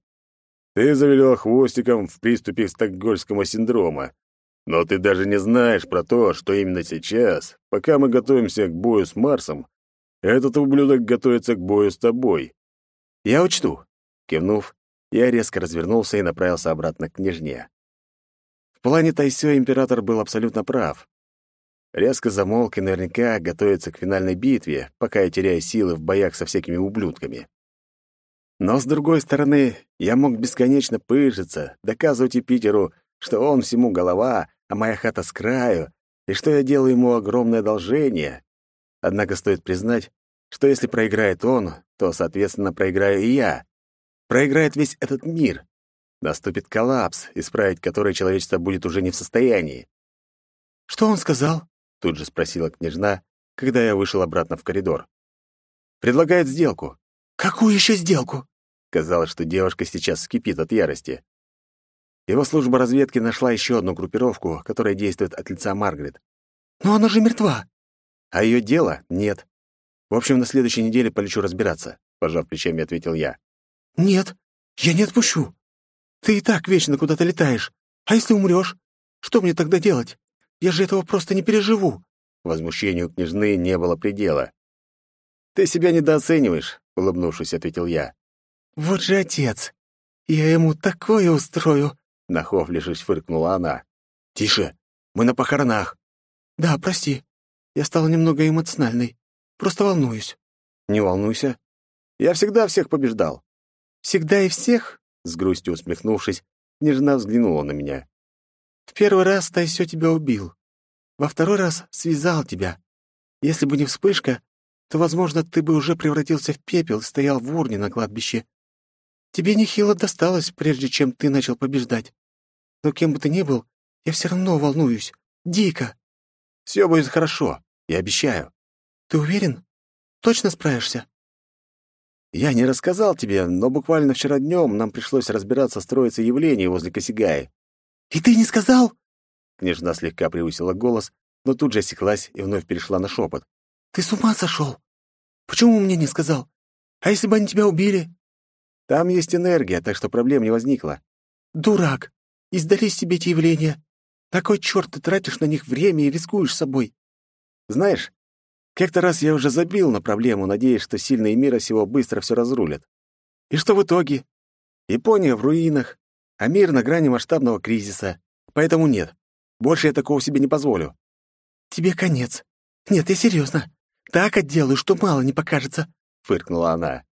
Ты завилял хвостиком в приступе стокгольмского синдрома, но ты даже не знаешь про то, что именно сейчас, пока мы готовимся к бою с Марсом, этот ублюдок готовится к бою с тобой. Я учту. Кивнув, я резко развернулся и направился обратно к княжне плане Тайсё император был абсолютно прав. Резко замолк и наверняка готовится к финальной битве, пока я теряю силы в боях со всякими ублюдками. Но, с другой стороны, я мог бесконечно пыжиться, доказывать Юпитеру, что он всему голова, а моя хата с краю, и что я делаю ему огромное одолжение. Однако стоит признать, что если проиграет он, то, соответственно, проиграю и я. Проиграет весь этот мир. Наступит коллапс, исправить который человечество будет уже не в состоянии. «Что он сказал?» — тут же спросила княжна, когда я вышел обратно в коридор. «Предлагает сделку». «Какую еще сделку?» Казалось, что девушка сейчас скипит от ярости. Его служба разведки нашла еще одну группировку, которая действует от лица Маргарет. «Но она же мертва!» «А ее дело нет. В общем, на следующей неделе полечу разбираться», — пожав плечами, ответил я. «Нет, я не отпущу. Ты и так вечно куда-то летаешь. А если умрешь? Что мне тогда делать? Я же этого просто не переживу». Возмущению княжны не было предела. «Ты себя недооцениваешь», — улыбнувшись, ответил я. «Вот же отец! Я ему такое устрою!» Нахохлившись, фыркнула она. «Тише! Мы на похоронах!» «Да, прости. Я стала немного эмоциональной. Просто волнуюсь». «Не волнуйся. Я всегда всех побеждал». «Всегда и всех?» С грустью усмехнувшись, нежно взглянула на меня. «В первый раз Тайсё тебя убил. Во второй раз связал тебя. Если бы не вспышка, то, возможно, ты бы уже превратился в пепел и стоял в урне на кладбище. Тебе нехило досталось, прежде чем ты начал побеждать. Но кем бы ты ни был, я все равно волнуюсь. Дико. Все будет хорошо, я обещаю. Ты уверен? Точно справишься? Я не рассказал тебе, но буквально вчера днем нам пришлось разбираться с троицей явлений возле Косигаи. И ты не сказал? Княжна слегка превысила голос, но тут же осеклась и вновь перешла на шепот. Ты с ума сошел? Почему мне не сказал? А если бы они тебя убили? Там есть энергия, так что проблем не возникло. Дурак! И сдались тебе эти явления. На кой черт ты тратишь на них время и рискуешь собой? Знаешь, как-то раз я уже забил на проблему, надеясь, что сильные мира сего быстро все разрулят. И что в итоге? Япония в руинах, а мир на грани масштабного кризиса. Поэтому нет, больше я такого себе не позволю. Тебе конец. Нет, я серьезно. Так отделаю, что мало не покажется, — фыркнула она.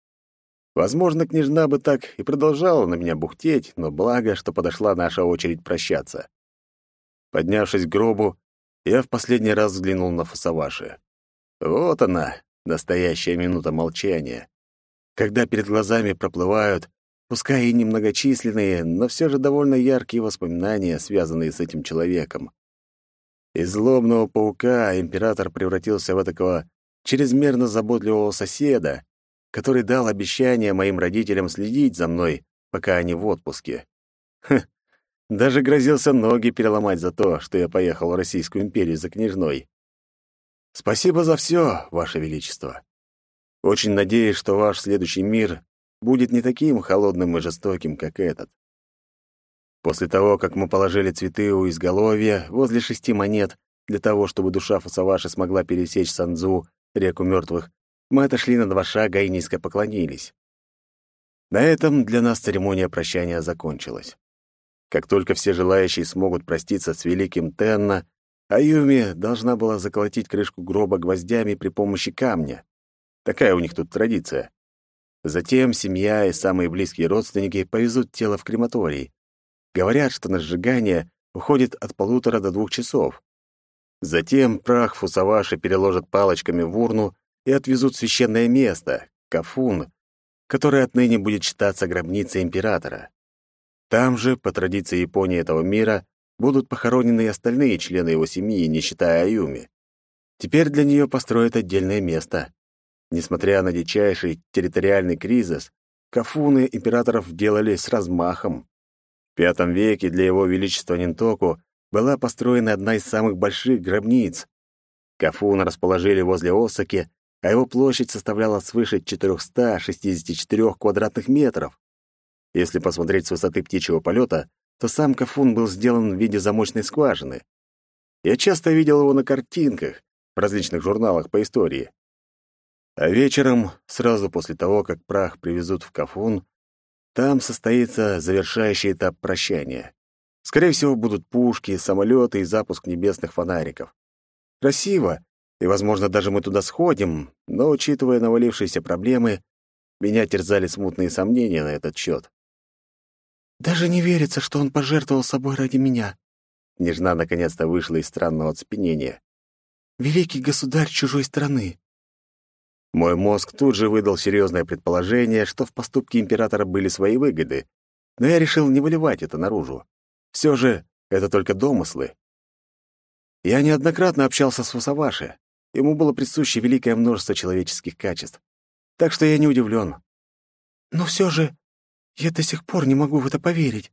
Возможно, княжна бы так и продолжала на меня бухтеть, но благо, что подошла наша очередь прощаться. Поднявшись к гробу, я в последний раз взглянул на Фасаваши. Вот она, настоящая минута молчания. Когда перед глазами проплывают, пускай и немногочисленные, но все же довольно яркие воспоминания, связанные с этим человеком. Из злобного паука император превратился в такого чрезмерно заботливого соседа, который дал обещание моим родителям следить за мной, пока они в отпуске. Хм, даже грозился ноги переломать за то, что я поехал в Российскую империю за княжной. Спасибо за все, Ваше Величество. Очень надеюсь, что ваш следующий мир будет не таким холодным и жестоким, как этот. После того, как мы положили цветы у изголовья возле шести монет для того, чтобы душа Фасаваши смогла пересечь Санзу, реку мертвых, мы отошли на два шага и низко поклонились. На этом для нас церемония прощания закончилась. Как только все желающие смогут проститься с великим Тенна, Аюми должна была заколотить крышку гроба гвоздями при помощи камня. Такая у них тут традиция. Затем семья и самые близкие родственники повезут тело в крематорий. Говорят, что на сжигание уходит от полутора до двух часов. Затем прах Фусаваши переложат палочками в урну и отвезут в священное место, Кафун, который отныне будет считаться гробницей императора. Там же, по традиции Японии этого мира, будут похоронены и остальные члены его семьи, не считая Аюми. Теперь для нее построят отдельное место. Несмотря на дичайший территориальный кризис, Кафуны императоров делали с размахом. В V веке для его величества Нинтоку была построена одна из самых больших гробниц. Кафуна расположили возле Осаки а его площадь составляла свыше 464 квадратных метров. Если посмотреть с высоты птичьего полета, то сам Кафун был сделан в виде замочной скважины. Я часто видел его на картинках в различных журналах по истории. А вечером, сразу после того, как прах привезут в Кафун, там состоится завершающий этап прощания. Скорее всего, будут пушки, самолеты и запуск небесных фонариков. Красиво, и, возможно, даже мы туда сходим, но, учитывая навалившиеся проблемы, меня терзали смутные сомнения на этот счет. «Даже не верится, что он пожертвовал собой ради меня». Нежна наконец-то вышла из странного оцепенения. «Великий государь чужой страны. Мой мозг тут же выдал серьезное предположение, что в поступке императора были свои выгоды, но я решил не выливать это наружу. Все же это только домыслы. Я неоднократно общался с Фусаваши. Ему было присуще великое множество человеческих качеств. Так что я не удивлен. Но все же я до сих пор не могу в это поверить.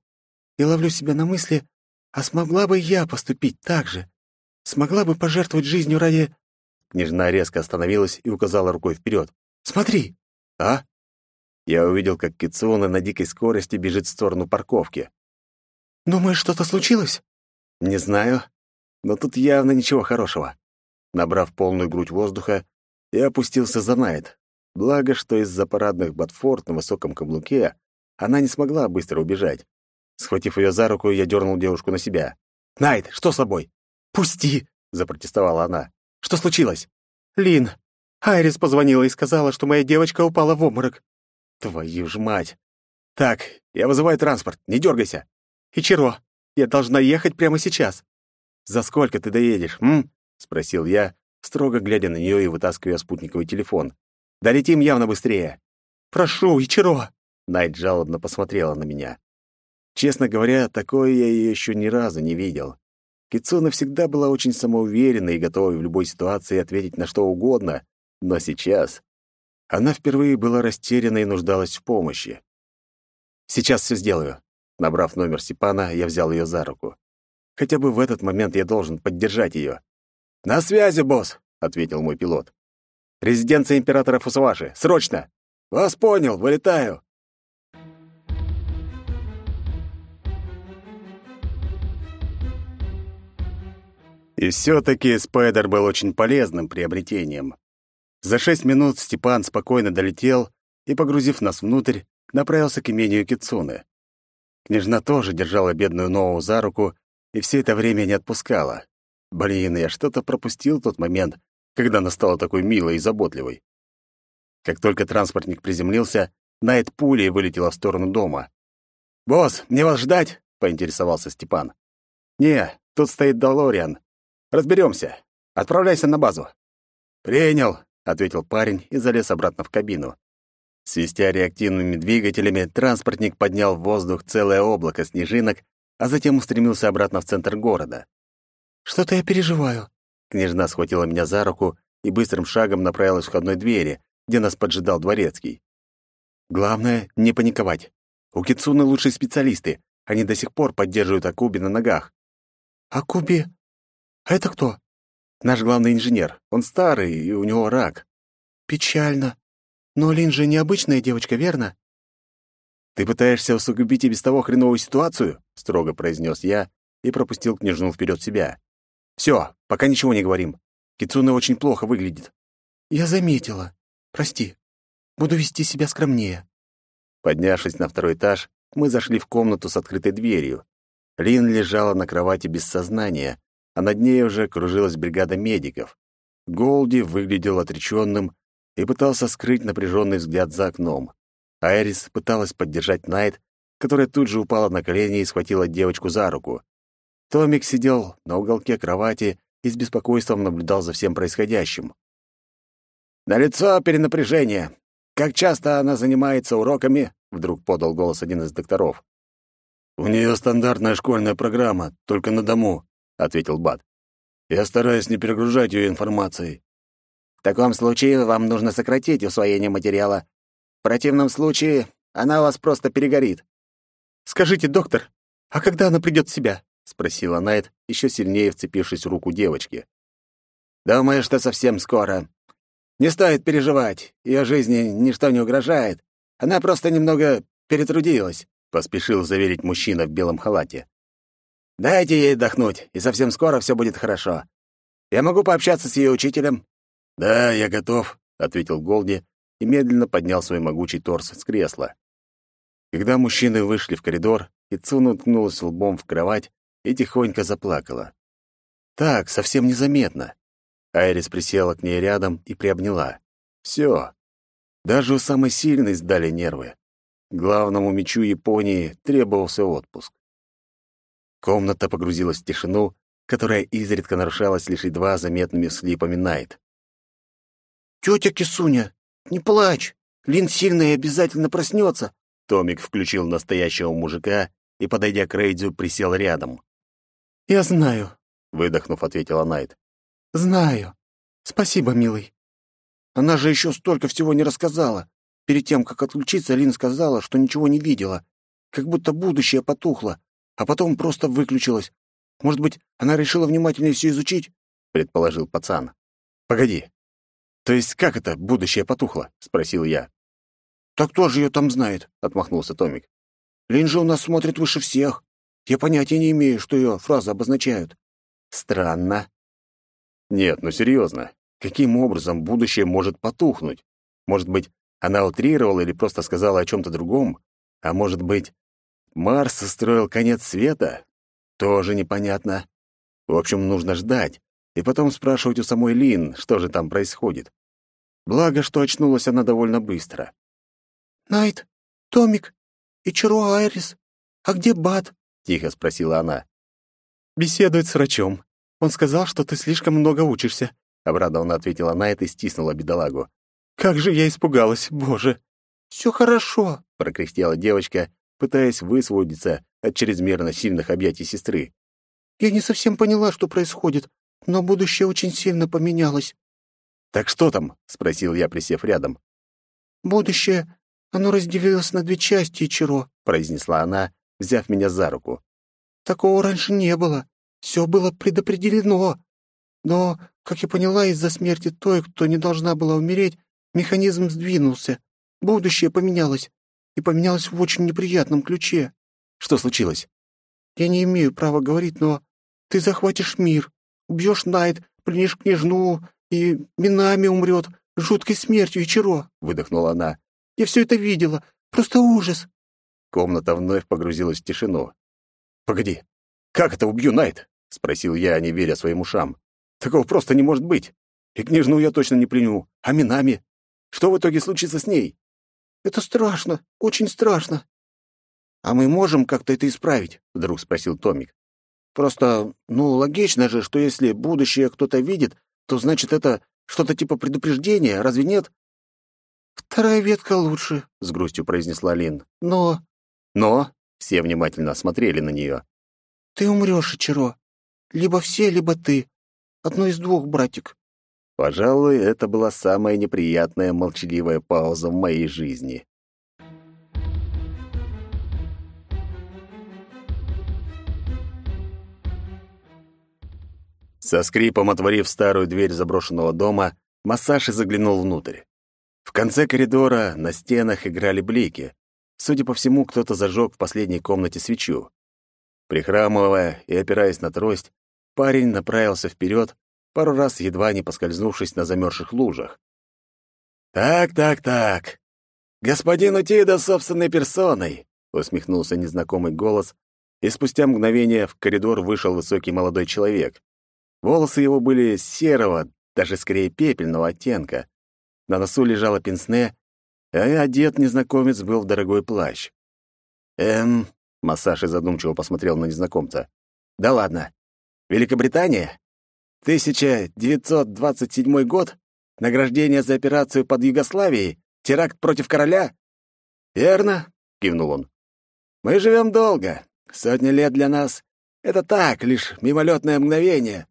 И ловлю себя на мысли, а смогла бы я поступить так же? Смогла бы пожертвовать жизнью ради... Княжна резко остановилась и указала рукой вперед. «Смотри!» «А?» Я увидел, как Кицуна на дикой скорости бежит в сторону парковки. «Думаешь, что-то случилось?» «Не знаю, но тут явно ничего хорошего». Набрав полную грудь воздуха, я опустился за Найт. Благо, что из-за парадных ботфорд на высоком каблуке она не смогла быстро убежать. Схватив ее за руку, я дернул девушку на себя. «Найт, что с тобой?» «Пусти!» — запротестовала она. «Что случилось?» «Лин, Айрис позвонила и сказала, что моя девочка упала в обморок». «Твою ж мать!» «Так, я вызываю транспорт, не дергайся!» «Ичиро, я должна ехать прямо сейчас». «За сколько ты доедешь, м?» — спросил я, строго глядя на нее и вытаскивая спутниковый телефон. «Долетим явно быстрее». «Прошу, Ичиро!» Найт жалобно посмотрела на меня. Честно говоря, такое я ее еще ни разу не видел. Кицуна всегда была очень самоуверенной и готовой в любой ситуации ответить на что угодно, но сейчас она впервые была растеряна и нуждалась в помощи. «Сейчас все сделаю». Набрав номер Сипана, я взял ее за руку. Хотя бы в этот момент я должен поддержать ее. «На связи, босс!» — ответил мой пилот. «Резиденция императора Фусаваши! Срочно!» «Вас понял, вылетаю!» И все-таки спайдер был очень полезным приобретением. За шесть минут Степан спокойно долетел и, погрузив нас внутрь, направился к имению Кицуны. Княжна тоже держала бедную Ноу за руку и все это время не отпускала. Блин, я что-то пропустил тот момент, когда она стала такой милой и заботливой. Как только транспортник приземлился, Найт пулей вылетела в сторону дома. «Босс, мне вас ждать?» — поинтересовался Степан. «Не, тут стоит Долориан. Разберемся. Отправляйся на базу». «Принял», — ответил парень и залез обратно в кабину. Свистя реактивными двигателями, транспортник поднял в воздух целое облако снежинок, а затем устремился обратно в центр города. «Что-то я переживаю». Княжна схватила меня за руку и быстрым шагом направилась к входной двери, где нас поджидал дворецкий. «Главное — не паниковать. У Кицуны лучшие специалисты. Они до сих пор поддерживают Акуби на ногах». «Акуби «А это кто?» «Наш главный инженер. Он старый, и у него рак». «Печально. Но Лин же необычная девочка, верно?» «Ты пытаешься усугубить и без того хреновую ситуацию?» — строго произнес я и пропустил княжну вперед себя. «Все, пока ничего не говорим. Кицуна очень плохо выглядит». «Я заметила. Прости. Буду вести себя скромнее». Поднявшись на второй этаж, мы зашли в комнату с открытой дверью. Лин лежала на кровати без сознания, а над ней уже кружилась бригада медиков. Голди выглядел отречённым и пытался скрыть напряженный взгляд за окном. Айрис пыталась поддержать Найт, которая тут же упала на колени и схватила девочку за руку. Томик сидел на уголке кровати и с беспокойством наблюдал за всем происходящим. «На лицо перенапряжение. Как часто она занимается уроками?» — вдруг подал голос один из докторов. «У нее стандартная школьная программа, только на дому ответил Бат. Я стараюсь не перегружать ее информацией. В таком случае вам нужно сократить усвоение материала. В противном случае она у вас просто перегорит. Скажите, доктор, а когда она придет в себя? спросила Найт, еще сильнее вцепившись в руку девочки. Думаю, что совсем скоро. Не стоит переживать. Ее жизни ничто не угрожает. Она просто немного перетрудилась, поспешил заверить мужчина в белом халате. Дайте ей отдохнуть, и совсем скоро все будет хорошо. Я могу пообщаться с ее учителем?» «Да, я готов», — ответил Голди и медленно поднял свой могучий торс с кресла. Когда мужчины вышли в коридор, Ицуна уткнулась лбом в кровать и тихонько заплакала. Так, совсем незаметно. Айрис присела к ней рядом и приобняла. Все. Даже у самой сильной сдали нервы. Главному мечу Японии требовался отпуск. Комната погрузилась в тишину, которая изредка нарушалась лишь едва заметными слипами Найт. Тетя Кисуня, не плачь. Лин сильная и обязательно проснется. Томик включил настоящего мужика и, подойдя к Рейдзю, присел рядом. «Я знаю», — выдохнув, ответила Найт. «Знаю. Спасибо, милый». Она же еще столько всего не рассказала. Перед тем, как отключиться, Лин сказала, что ничего не видела. Как будто будущее потухло, а потом просто выключилось. Может быть, она решила внимательнее все изучить? Предположил пацан. Погоди. То есть как это будущее потухло? Спросил я. Так кто же ее там знает? Отмахнулся Томик. Лин же у нас смотрит выше всех. Я понятия не имею, что ее фразы обозначают. Странно. Нет, ну серьезно. Каким образом будущее может потухнуть? Может быть, она утрировала или просто сказала о чем-то другом? А может быть, Марс устроил конец света? Тоже непонятно. В общем, нужно ждать и потом спрашивать у самой Лин, что же там происходит. Благо, что очнулась она довольно быстро. «Найт, Томик, и Чаро Айрис, а где Бат?» — тихо спросила она. «Беседует с врачом. Он сказал, что ты слишком много учишься», — обрадованно ответила Найт и стиснула бедолагу. «Как же я испугалась, боже!» «Все хорошо», — прокряхтела девочка, пытаясь высвободиться от чрезмерно сильных объятий сестры. «Я не совсем поняла, что происходит, но будущее очень сильно поменялось». «Так что там?» — спросил я, присев рядом. «Будущее, оно разделилось на две части, Чиро», — произнесла она, взяв меня за руку. «Такого раньше не было. Все было предопределено. Но, как я поняла, из-за смерти той, кто не должна была умереть, механизм сдвинулся. Будущее поменялось. И поменялось в очень неприятном ключе. Что случилось? Я не имею права говорить, но ты захватишь мир, убьешь Найт, пленишь княжну, и Минами умрет жуткой смертью Ичиро, — выдохнула она. Я все это видела. Просто ужас. Комната вновь погрузилась в тишину. «Погоди, как это убью Найт?» — спросил я, не веря своим ушам. «Такого просто не может быть. И княжну я точно не пленю. А Минами? Что в итоге случится с ней?» «Это страшно, очень страшно». «А мы можем как-то это исправить?» — вдруг спросил Томик. «Просто, ну, логично же, что если будущее кто-то видит, то значит это что-то типа предупреждения, разве нет?» «Вторая ветка лучше», — с грустью произнесла Лин. «Но...» «Но...» — все внимательно смотрели на нее. «Ты умрешь, Ичиро. Либо все, либо ты. Одно из двух, братик». Пожалуй, это была самая неприятная молчаливая пауза в моей жизни. Со скрипом отворив старую дверь заброшенного дома, Массаши заглянул внутрь. В конце коридора на стенах играли блики. Судя по всему, кто-то зажег в последней комнате свечу. Прихрамывая и опираясь на трость, парень направился вперед, пару раз едва не поскользнувшись на замерзших лужах. «Так, так, так. Господин Утида собственной персоной!» — усмехнулся незнакомый голос, и спустя мгновение в коридор вышел высокий молодой человек. Волосы его были серого, даже скорее пепельного оттенка. На носу лежала пенсне, а одет незнакомец был в дорогой плащ. «Эм...» — Массаши задумчиво посмотрел на незнакомца. «Да ладно. Великобритания? 1927 год? Награждение за операцию под Югославией? Теракт против короля?» «Верно», — кивнул он. «Мы живем долго. Сотни лет для нас — это так, лишь мимолетное мгновение.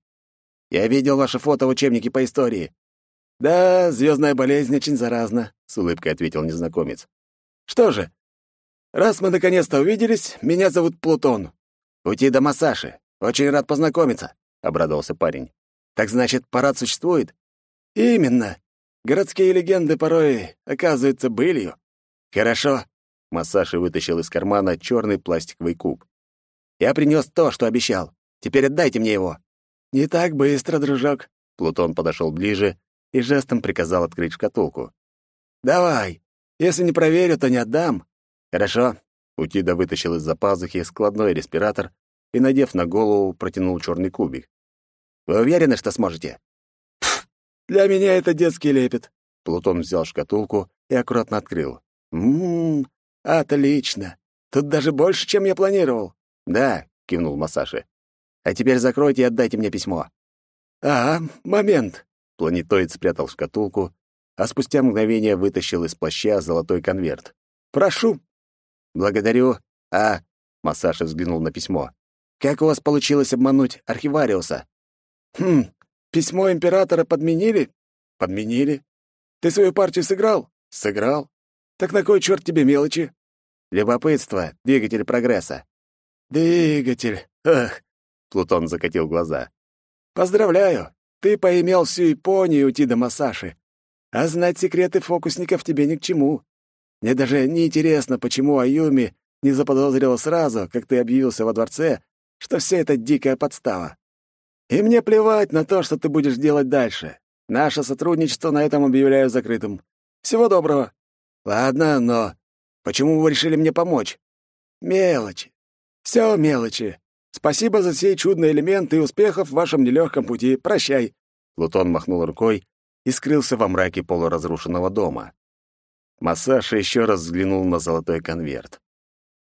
Я видел ваше фото в учебнике по истории. Да, звездная болезнь очень заразна, с улыбкой ответил незнакомец. Что же, раз мы наконец-то увиделись, меня зовут Плутон. Уйти до Масаши. Очень рад познакомиться, обрадовался парень. Так значит, парад существует? Именно. Городские легенды порой оказываются былью. Хорошо. Масаши вытащил из кармана черный пластиковый куб. Я принес то, что обещал. Теперь отдайте мне его. «Не так быстро, дружок!» Плутон подошел ближе и жестом приказал открыть шкатулку. «Давай! Если не проверю, то не отдам!» «Хорошо!» Утида вытащил из-за пазухи складной респиратор и, надев на голову, протянул черный кубик. «Вы уверены, что сможете?» «Для меня это детский лепет!» Плутон взял шкатулку и аккуратно открыл. «Ммм, отлично! Тут даже больше, чем я планировал!» «Да», — кивнул Масаши. А теперь закройте и отдайте мне письмо». «А, момент!» Планетоид спрятал шкатулку а спустя мгновение вытащил из плаща золотой конверт. «Прошу!» «Благодарю. А...» — Массаши взглянул на письмо. «Как у вас получилось обмануть архивариуса?» «Хм, письмо императора подменили?» «Подменили. Ты свою партию сыграл?» «Сыграл. Так на кой черт тебе мелочи?» «Любопытство, двигатель прогресса». «Двигатель. Ах!» — Плутон закатил глаза. «Поздравляю. Ты поимел всю Японию уйти до Масаши. А знать секреты фокусников тебе ни к чему. Мне даже не интересно, почему Аюми не заподозрила сразу, как ты объявился во дворце, что все это дикая подстава. И мне плевать на то, что ты будешь делать дальше. Наше сотрудничество на этом объявляю закрытым. Всего доброго. Ладно, но почему вы решили мне помочь? Мелочи. Все мелочи. Спасибо за сей чудный элемент и успехов в вашем нелегком пути. Прощай. Плутон махнул рукой и скрылся во мраке полуразрушенного дома. Массаша еще раз взглянул на золотой конверт.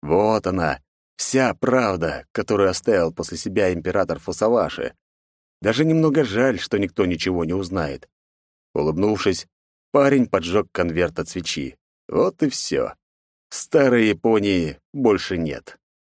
Вот она, вся правда, которую оставил после себя император Фусаваши. Даже немного жаль, что никто ничего не узнает. Улыбнувшись, парень поджег конверт от свечи. Вот и все. Старой Японии больше нет.